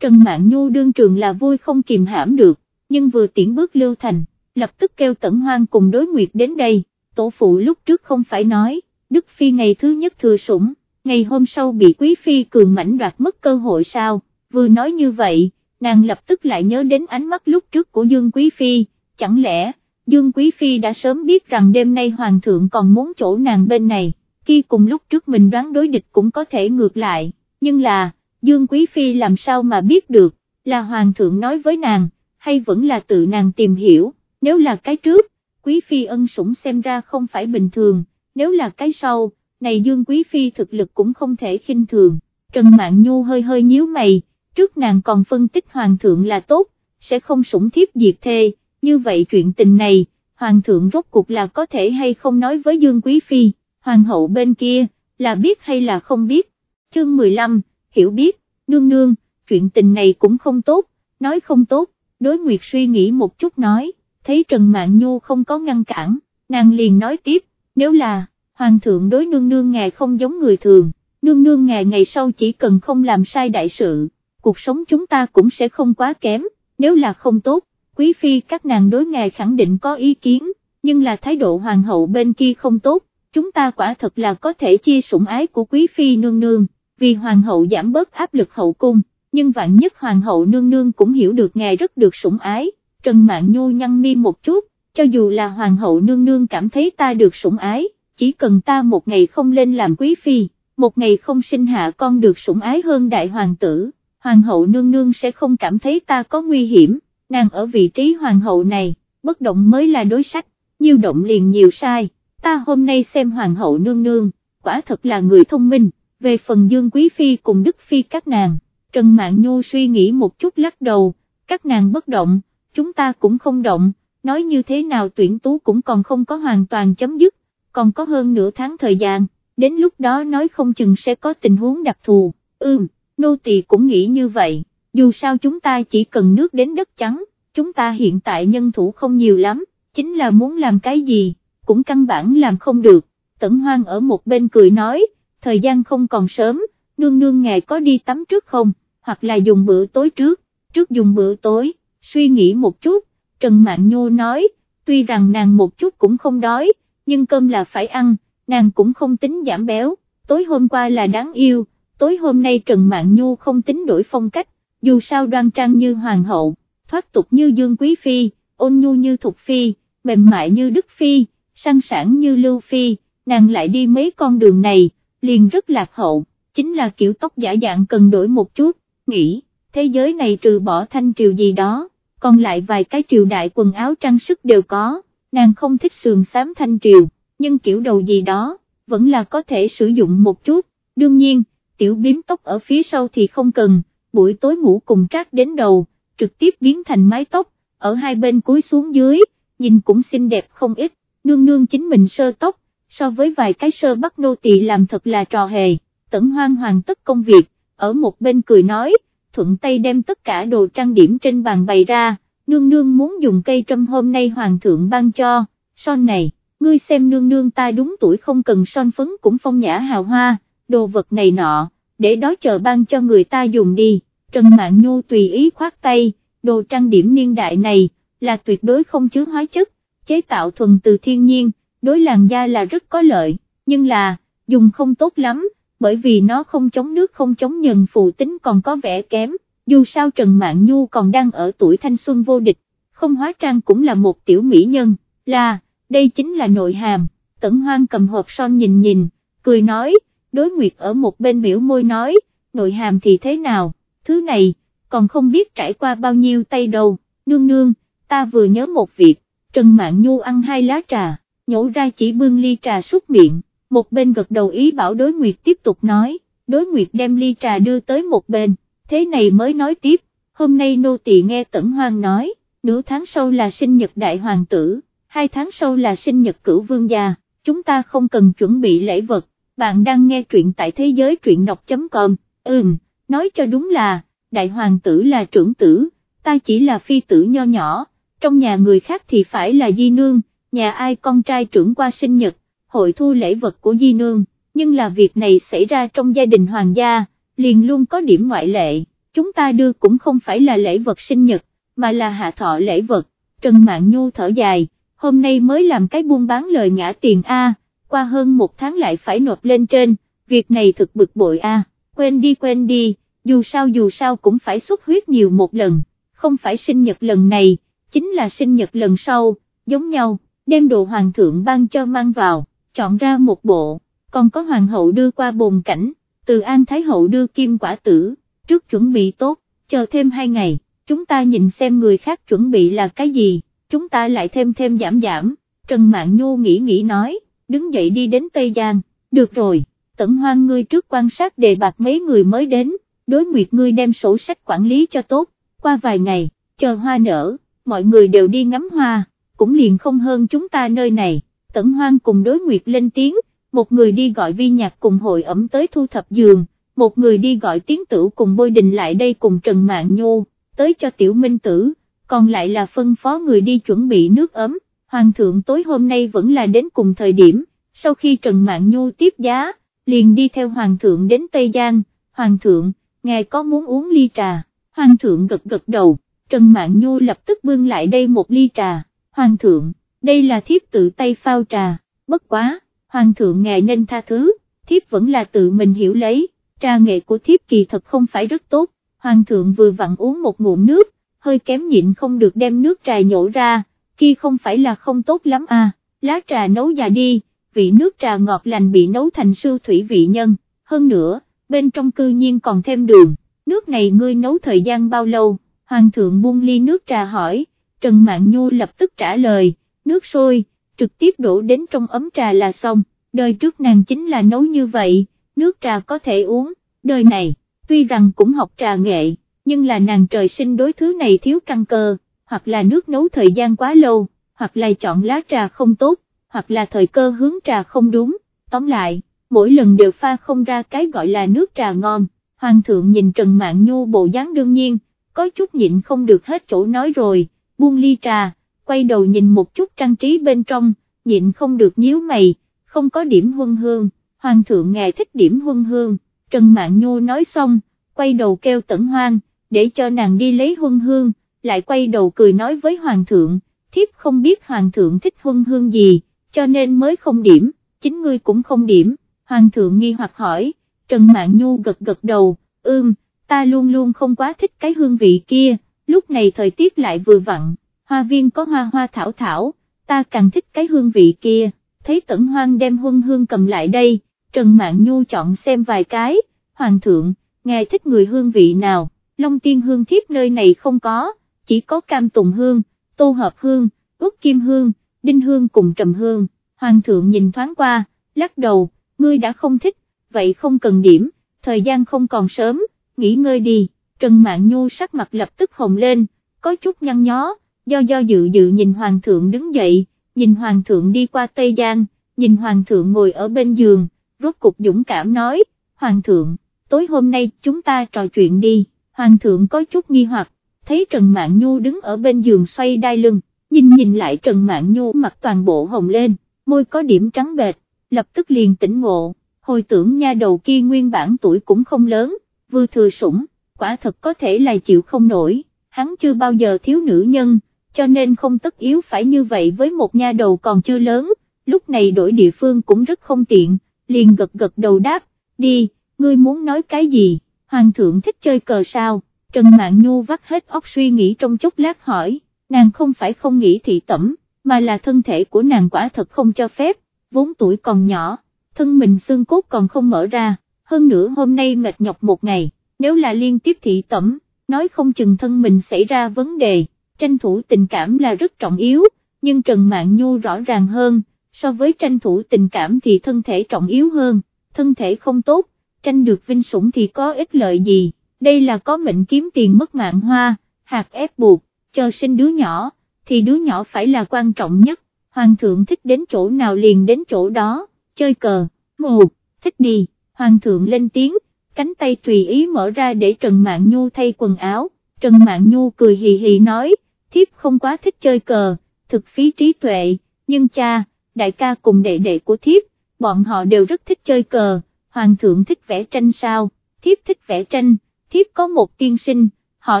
Trần Mạn Nhu đương trường là vui không kìm hãm được, nhưng vừa tiễn bước Lưu Thành, lập tức kêu Tẩn Hoang cùng đối nguyệt đến đây, tổ phụ lúc trước không phải nói, Đức Phi ngày thứ nhất thừa sủng, ngày hôm sau bị Quý Phi cường mảnh đoạt mất cơ hội sao, vừa nói như vậy, nàng lập tức lại nhớ đến ánh mắt lúc trước của Dương Quý Phi, chẳng lẽ, Dương Quý Phi đã sớm biết rằng đêm nay Hoàng thượng còn muốn chỗ nàng bên này, khi cùng lúc trước mình đoán đối địch cũng có thể ngược lại, nhưng là, Dương Quý Phi làm sao mà biết được, là Hoàng thượng nói với nàng, hay vẫn là tự nàng tìm hiểu, nếu là cái trước, Quý Phi ân sủng xem ra không phải bình thường, nếu là cái sau, này Dương Quý Phi thực lực cũng không thể khinh thường, Trần Mạn Nhu hơi hơi nhíu mày, trước nàng còn phân tích Hoàng thượng là tốt, sẽ không sủng thiếp diệt thê, như vậy chuyện tình này, Hoàng thượng rốt cuộc là có thể hay không nói với Dương Quý Phi, Hoàng hậu bên kia, là biết hay là không biết, chương 15, hiểu biết, nương nương, chuyện tình này cũng không tốt, nói không tốt, đối nguyệt suy nghĩ một chút nói, thấy Trần Mạn Nhu không có ngăn cản, nàng liền nói tiếp, nếu là, Hoàng thượng đối nương nương ngài không giống người thường, nương nương ngài ngày sau chỉ cần không làm sai đại sự, cuộc sống chúng ta cũng sẽ không quá kém, nếu là không tốt, quý phi các nàng đối ngài khẳng định có ý kiến, nhưng là thái độ hoàng hậu bên kia không tốt, chúng ta quả thật là có thể chia sủng ái của quý phi nương nương, vì hoàng hậu giảm bớt áp lực hậu cung, nhưng vạn nhất hoàng hậu nương nương cũng hiểu được ngài rất được sủng ái, Trần Mạn Nhu nhăn mi một chút, cho dù là hoàng hậu nương nương cảm thấy ta được sủng ái, chỉ cần ta một ngày không lên làm quý phi, một ngày không sinh hạ con được sủng ái hơn đại hoàng tử, hoàng hậu nương nương sẽ không cảm thấy ta có nguy hiểm, nàng ở vị trí hoàng hậu này, bất động mới là đối sách, nhiều động liền nhiều sai, ta hôm nay xem hoàng hậu nương nương, quả thật là người thông minh, về phần dương quý phi cùng đức phi các nàng, Trần Mạn Nhu suy nghĩ một chút lắc đầu, các nàng bất động, chúng ta cũng không động, nói như thế nào tuyển tú cũng còn không có hoàn toàn chấm dứt, còn có hơn nửa tháng thời gian, đến lúc đó nói không chừng sẽ có tình huống đặc thù, ừm, nô tỳ cũng nghĩ như vậy, dù sao chúng ta chỉ cần nước đến đất trắng, chúng ta hiện tại nhân thủ không nhiều lắm, chính là muốn làm cái gì, cũng căn bản làm không được, tẩn hoang ở một bên cười nói, thời gian không còn sớm, nương nương ngài có đi tắm trước không, hoặc là dùng bữa tối trước, trước dùng bữa tối, suy nghĩ một chút, Trần Mạn Nhô nói, tuy rằng nàng một chút cũng không đói, nhưng cơm là phải ăn, nàng cũng không tính giảm béo, tối hôm qua là đáng yêu, tối hôm nay Trần Mạn Nhu không tính đổi phong cách, dù sao đoan trang như hoàng hậu, thoát tục như Dương Quý Phi, ôn nhu như Thục Phi, mềm mại như Đức Phi, sang sản như Lưu Phi, nàng lại đi mấy con đường này, liền rất lạc hậu, chính là kiểu tóc giả dạng cần đổi một chút, nghĩ, thế giới này trừ bỏ thanh triều gì đó, còn lại vài cái triều đại quần áo trang sức đều có, nàng không thích sườn xám thanh triều, nhưng kiểu đầu gì đó, vẫn là có thể sử dụng một chút, đương nhiên, tiểu biếm tóc ở phía sau thì không cần, buổi tối ngủ cùng trác đến đầu, trực tiếp biến thành mái tóc, ở hai bên cúi xuống dưới, nhìn cũng xinh đẹp không ít, nương nương chính mình sơ tóc, so với vài cái sơ bắt nô tỳ làm thật là trò hề, tẩn hoang hoàn tất công việc, ở một bên cười nói, thuận tay đem tất cả đồ trang điểm trên bàn bày ra, nương nương muốn dùng cây trâm hôm nay hoàng thượng ban cho, son này, ngươi xem nương nương ta đúng tuổi không cần son phấn cũng phong nhã hào hoa, đồ vật này nọ, để đó chờ ban cho người ta dùng đi, Trần Mạn Nhu tùy ý khoát tay, đồ trang điểm niên đại này, là tuyệt đối không chứa hóa chất, chế tạo thuần từ thiên nhiên, đối làn da là rất có lợi, nhưng là, dùng không tốt lắm, bởi vì nó không chống nước không chống nhần phụ tính còn có vẻ kém, dù sao Trần Mạn Nhu còn đang ở tuổi thanh xuân vô địch, không hóa trang cũng là một tiểu mỹ nhân, là, đây chính là nội hàm, tẩn hoang cầm hộp son nhìn nhìn, cười nói, đối nguyệt ở một bên biểu môi nói, nội hàm thì thế nào, thứ này, còn không biết trải qua bao nhiêu tay đầu, nương nương, ta vừa nhớ một việc, Trần Mạn Nhu ăn hai lá trà, nhổ ra chỉ bưng ly trà xúc miệng, một bên gật đầu ý bảo đối nguyệt tiếp tục nói, đối nguyệt đem ly trà đưa tới một bên, thế này mới nói tiếp, hôm nay nô tỳ nghe Tẩn Hoang nói, nửa tháng sau là sinh nhật đại hoàng tử, hai tháng sau là sinh nhật cửu vương gia, chúng ta không cần chuẩn bị lễ vật, bạn đang nghe truyện tại thế giới truyện đọc.com, ừm, nói cho đúng là, đại hoàng tử là trưởng tử, ta chỉ là phi tử nho nhỏ, trong nhà người khác thì phải là di nương, nhà ai con trai trưởng qua sinh nhật, hội thu lễ vật của di nương, nhưng là việc này xảy ra trong gia đình hoàng gia, liền luôn có điểm ngoại lệ, chúng ta đưa cũng không phải là lễ vật sinh nhật, mà là hạ thọ lễ vật, Trần mạng Nhu thở dài, hôm nay mới làm cái buôn bán lời ngã tiền A, qua hơn một tháng lại phải nộp lên trên, việc này thực bực bội A, quên đi quên đi, dù sao dù sao cũng phải xuất huyết nhiều một lần, không phải sinh nhật lần này, chính là sinh nhật lần sau, giống nhau, đem đồ hoàng thượng ban cho mang vào chọn ra một bộ, còn có hoàng hậu đưa qua bồn cảnh, từ An Thái hậu đưa kim quả tử, trước chuẩn bị tốt, chờ thêm hai ngày, chúng ta nhìn xem người khác chuẩn bị là cái gì, chúng ta lại thêm thêm giảm giảm, Trần mạng Nhu nghĩ nghĩ nói, đứng dậy đi đến Tây Giang, được rồi, tận hoang ngươi trước quan sát đề bạc mấy người mới đến, đối nguyệt ngươi đem sổ sách quản lý cho tốt, qua vài ngày, chờ hoa nở, mọi người đều đi ngắm hoa, cũng liền không hơn chúng ta nơi này. Tẩn Hoang cùng đối nguyệt lên tiếng, một người đi gọi vi nhạc cùng hội ẩm tới thu thập giường, một người đi gọi tiếng tử cùng bôi đình lại đây cùng Trần Mạng Nhô, tới cho tiểu minh tử, còn lại là phân phó người đi chuẩn bị nước ấm, Hoàng thượng tối hôm nay vẫn là đến cùng thời điểm, sau khi Trần Mạng Nhô tiếp giá, liền đi theo Hoàng thượng đến Tây Giang, Hoàng thượng, ngài có muốn uống ly trà, Hoàng thượng gật gật đầu, Trần mạng Nhu lập tức bưng lại đây một ly trà, Hoàng thượng, đây là thiếp tự tay phao trà, bất quá, Hoàng thượng ngài nên tha thứ, thiếp vẫn là tự mình hiểu lấy, trà nghệ của thiếp kỳ thật không phải rất tốt, Hoàng thượng vừa vặn uống một ngụm nước, hơi kém nhịn không được đem nước trà nhổ ra, kia không phải là không tốt lắm à, lá trà nấu già đi, vị nước trà ngọt lành bị nấu thành sư thủy vị nhân, hơn nữa, bên trong cư nhiên còn thêm đường, nước này ngươi nấu thời gian bao lâu, hoàng thượng buông ly nước trà hỏi, Trần Mạn Nhu lập tức trả lời, nước sôi, trực tiếp đổ đến trong ấm trà là xong, đời trước nàng chính là nấu như vậy, nước trà có thể uống, đời này, tuy rằng cũng học trà nghệ, nhưng là nàng trời sinh đối thứ này thiếu căn cơ, hoặc là nước nấu thời gian quá lâu, hoặc là chọn lá trà không tốt, hoặc là thời cơ hướng trà không đúng, tóm lại, mỗi lần đều pha không ra cái gọi là nước trà ngon, hoàng thượng nhìn Trần Mạn Nhu bộ dáng đương nhiên, có chút nhịn không được hết chỗ nói rồi, buông ly trà, quay đầu nhìn một chút trang trí bên trong, nhịn không được nhíu mày, không có điểm huân hương, hoàng thượng ngài thích điểm huân hương, Trần Mạn Nhu nói xong, quay đầu kêu tẩn hoang, để cho nàng đi lấy huân hương, lại quay đầu cười nói với hoàng thượng, thiếp không biết hoàng thượng thích huân hương gì, cho nên mới không điểm, chính ngươi cũng không điểm, hoàng thượng nghi hoặc hỏi, Trần Mạn Nhu gật gật đầu, ưm, ta luôn luôn không quá thích cái hương vị kia, lúc này thời tiết lại vừa vặn, hoa viên có hoa hoa thảo thảo, ta càng thích cái hương vị kia, thấy tẩn hoang đem huân hương cầm lại đây, Trần Mạn Nhu chọn xem vài cái, hoàng thượng, ngài thích người hương vị nào, Long Tiên hương thiếp nơi này không có, chỉ có cam tùng hương, tô hợp hương, út kim hương, đinh hương cùng trầm hương, hoàng thượng nhìn thoáng qua, lắc đầu, ngươi đã không thích, vậy không cần điểm, thời gian không còn sớm, nghỉ ngơi đi, Trần Mạn Nhu sắc mặt lập tức hồng lên, có chút nhăn nhó, do do dự dự nhìn hoàng thượng đứng dậy, nhìn hoàng thượng đi qua Tây Giang, nhìn hoàng thượng ngồi ở bên giường, rốt cục dũng cảm nói, hoàng thượng, tối hôm nay chúng ta trò chuyện đi, hoàng thượng có chút nghi hoặc, thấy Trần Mạn Nhu đứng ở bên giường xoay đai lưng, nhìn nhìn lại Trần Mạn Nhu mặt toàn bộ hồng lên, môi có điểm trắng bệt, lập tức liền tỉnh ngộ, hồi tưởng nha đầu kia nguyên bản tuổi cũng không lớn, vừa thừa sủng, quả thật có thể là chịu không nổi, hắn chưa bao giờ thiếu nữ nhân, cho nên không tất yếu phải như vậy với một nha đầu còn chưa lớn, lúc này đổi địa phương cũng rất không tiện, liền gật gật đầu đáp, đi, ngươi muốn nói cái gì, hoàng thượng thích chơi cờ sao, Trần Mạn Nhu vắt hết óc suy nghĩ trong chốc lát hỏi, nàng không phải không nghĩ thị tẩm, mà là thân thể của nàng quả thật không cho phép, vốn tuổi còn nhỏ, thân mình xương cốt còn không mở ra, hơn nữa hôm nay mệt nhọc một ngày, nếu là liên tiếp thị tẩm, nói không chừng thân mình xảy ra vấn đề, tranh thủ tình cảm là rất trọng yếu, nhưng Trần Mạn Nhu rõ ràng hơn, so với tranh thủ tình cảm thì thân thể trọng yếu hơn, thân thể không tốt, tranh được vinh sủng thì có ích lợi gì, đây là có mệnh kiếm tiền mất mạng hoa, hạt ép buộc, chờ sinh đứa nhỏ, thì đứa nhỏ phải là quan trọng nhất, hoàng thượng thích đến chỗ nào liền đến chỗ đó, chơi cờ, ngủ, thích đi, hoàng thượng lên tiếng, cánh tay tùy ý mở ra để Trần Mạn Nhu thay quần áo, Trần Mạn Nhu cười hì hì nói, thiếp không quá thích chơi cờ, thực phí trí tuệ, nhưng cha, đại ca cùng đệ đệ của thiếp, bọn họ đều rất thích chơi cờ, hoàng thượng thích vẽ tranh sao, thiếp thích vẽ tranh, thiếp có một tiên sinh, họ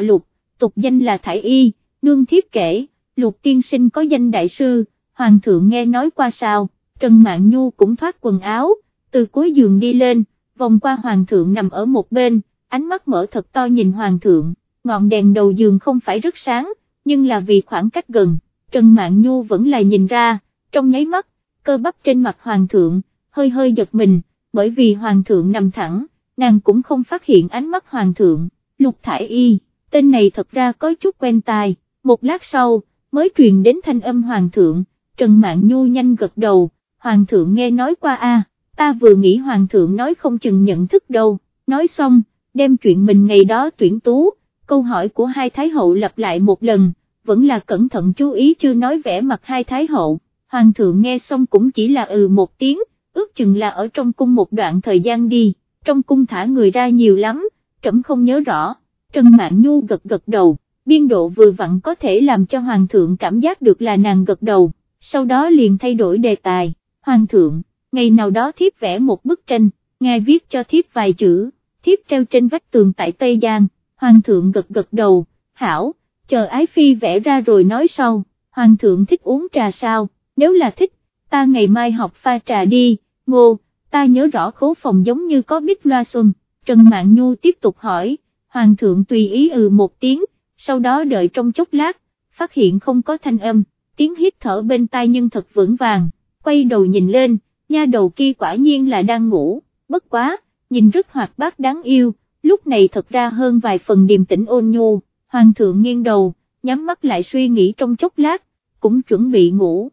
lục, tục danh là Thải Y, nương thiếp kể, lục tiên sinh có danh đại sư, hoàng thượng nghe nói qua sao, Trần Mạn Nhu cũng thoát quần áo, từ cuối giường đi lên, vòng qua hoàng thượng nằm ở một bên, ánh mắt mở thật to nhìn hoàng thượng, ngọn đèn đầu giường không phải rất sáng, nhưng là vì khoảng cách gần, Trần Mạn Nhu vẫn là nhìn ra, trong nháy mắt, cơ bắp trên mặt hoàng thượng, hơi hơi giật mình, bởi vì hoàng thượng nằm thẳng, nàng cũng không phát hiện ánh mắt hoàng thượng, lục thải y, tên này thật ra có chút quen tai, một lát sau, mới truyền đến thanh âm hoàng thượng, Trần Mạn Nhu nhanh gật đầu, hoàng thượng nghe nói qua a, ta vừa nghĩ hoàng thượng nói không chừng nhận thức đâu, nói xong, đem chuyện mình ngày đó tuyển tú, câu hỏi của hai thái hậu lặp lại một lần, vẫn là cẩn thận chú ý chưa nói vẻ mặt hai thái hậu, hoàng thượng nghe xong cũng chỉ là ừ một tiếng, ước chừng là ở trong cung một đoạn thời gian đi, trong cung thả người ra nhiều lắm, trẫm không nhớ rõ, Trần Mạn Nhu gật gật đầu, biên độ vừa vặn có thể làm cho hoàng thượng cảm giác được là nàng gật đầu, sau đó liền thay đổi đề tài, hoàng thượng, ngày nào đó thiếp vẽ một bức tranh, ngài viết cho thiếp vài chữ, thiếp treo trên vách tường tại Tây Giang, hoàng thượng gật gật đầu, hảo, chờ ái phi vẽ ra rồi nói sau, hoàng thượng thích uống trà sao, nếu là thích, ta ngày mai học pha trà đi, ngô, ta nhớ rõ khố phòng giống như có bích loa xuân, Trần Mạn Nhu tiếp tục hỏi, hoàng thượng tùy ý ừ một tiếng, sau đó đợi trong chốc lát, phát hiện không có thanh âm, tiếng hít thở bên tai nhưng thật vững vàng, quay đầu nhìn lên, nha đầu kia quả nhiên là đang ngủ, bất quá, nhìn rất hoạt bát đáng yêu, lúc này thật ra hơn vài phần điềm tĩnh ôn nhu, hoàng thượng nghiêng đầu, nhắm mắt lại suy nghĩ trong chốc lát, cũng chuẩn bị ngủ,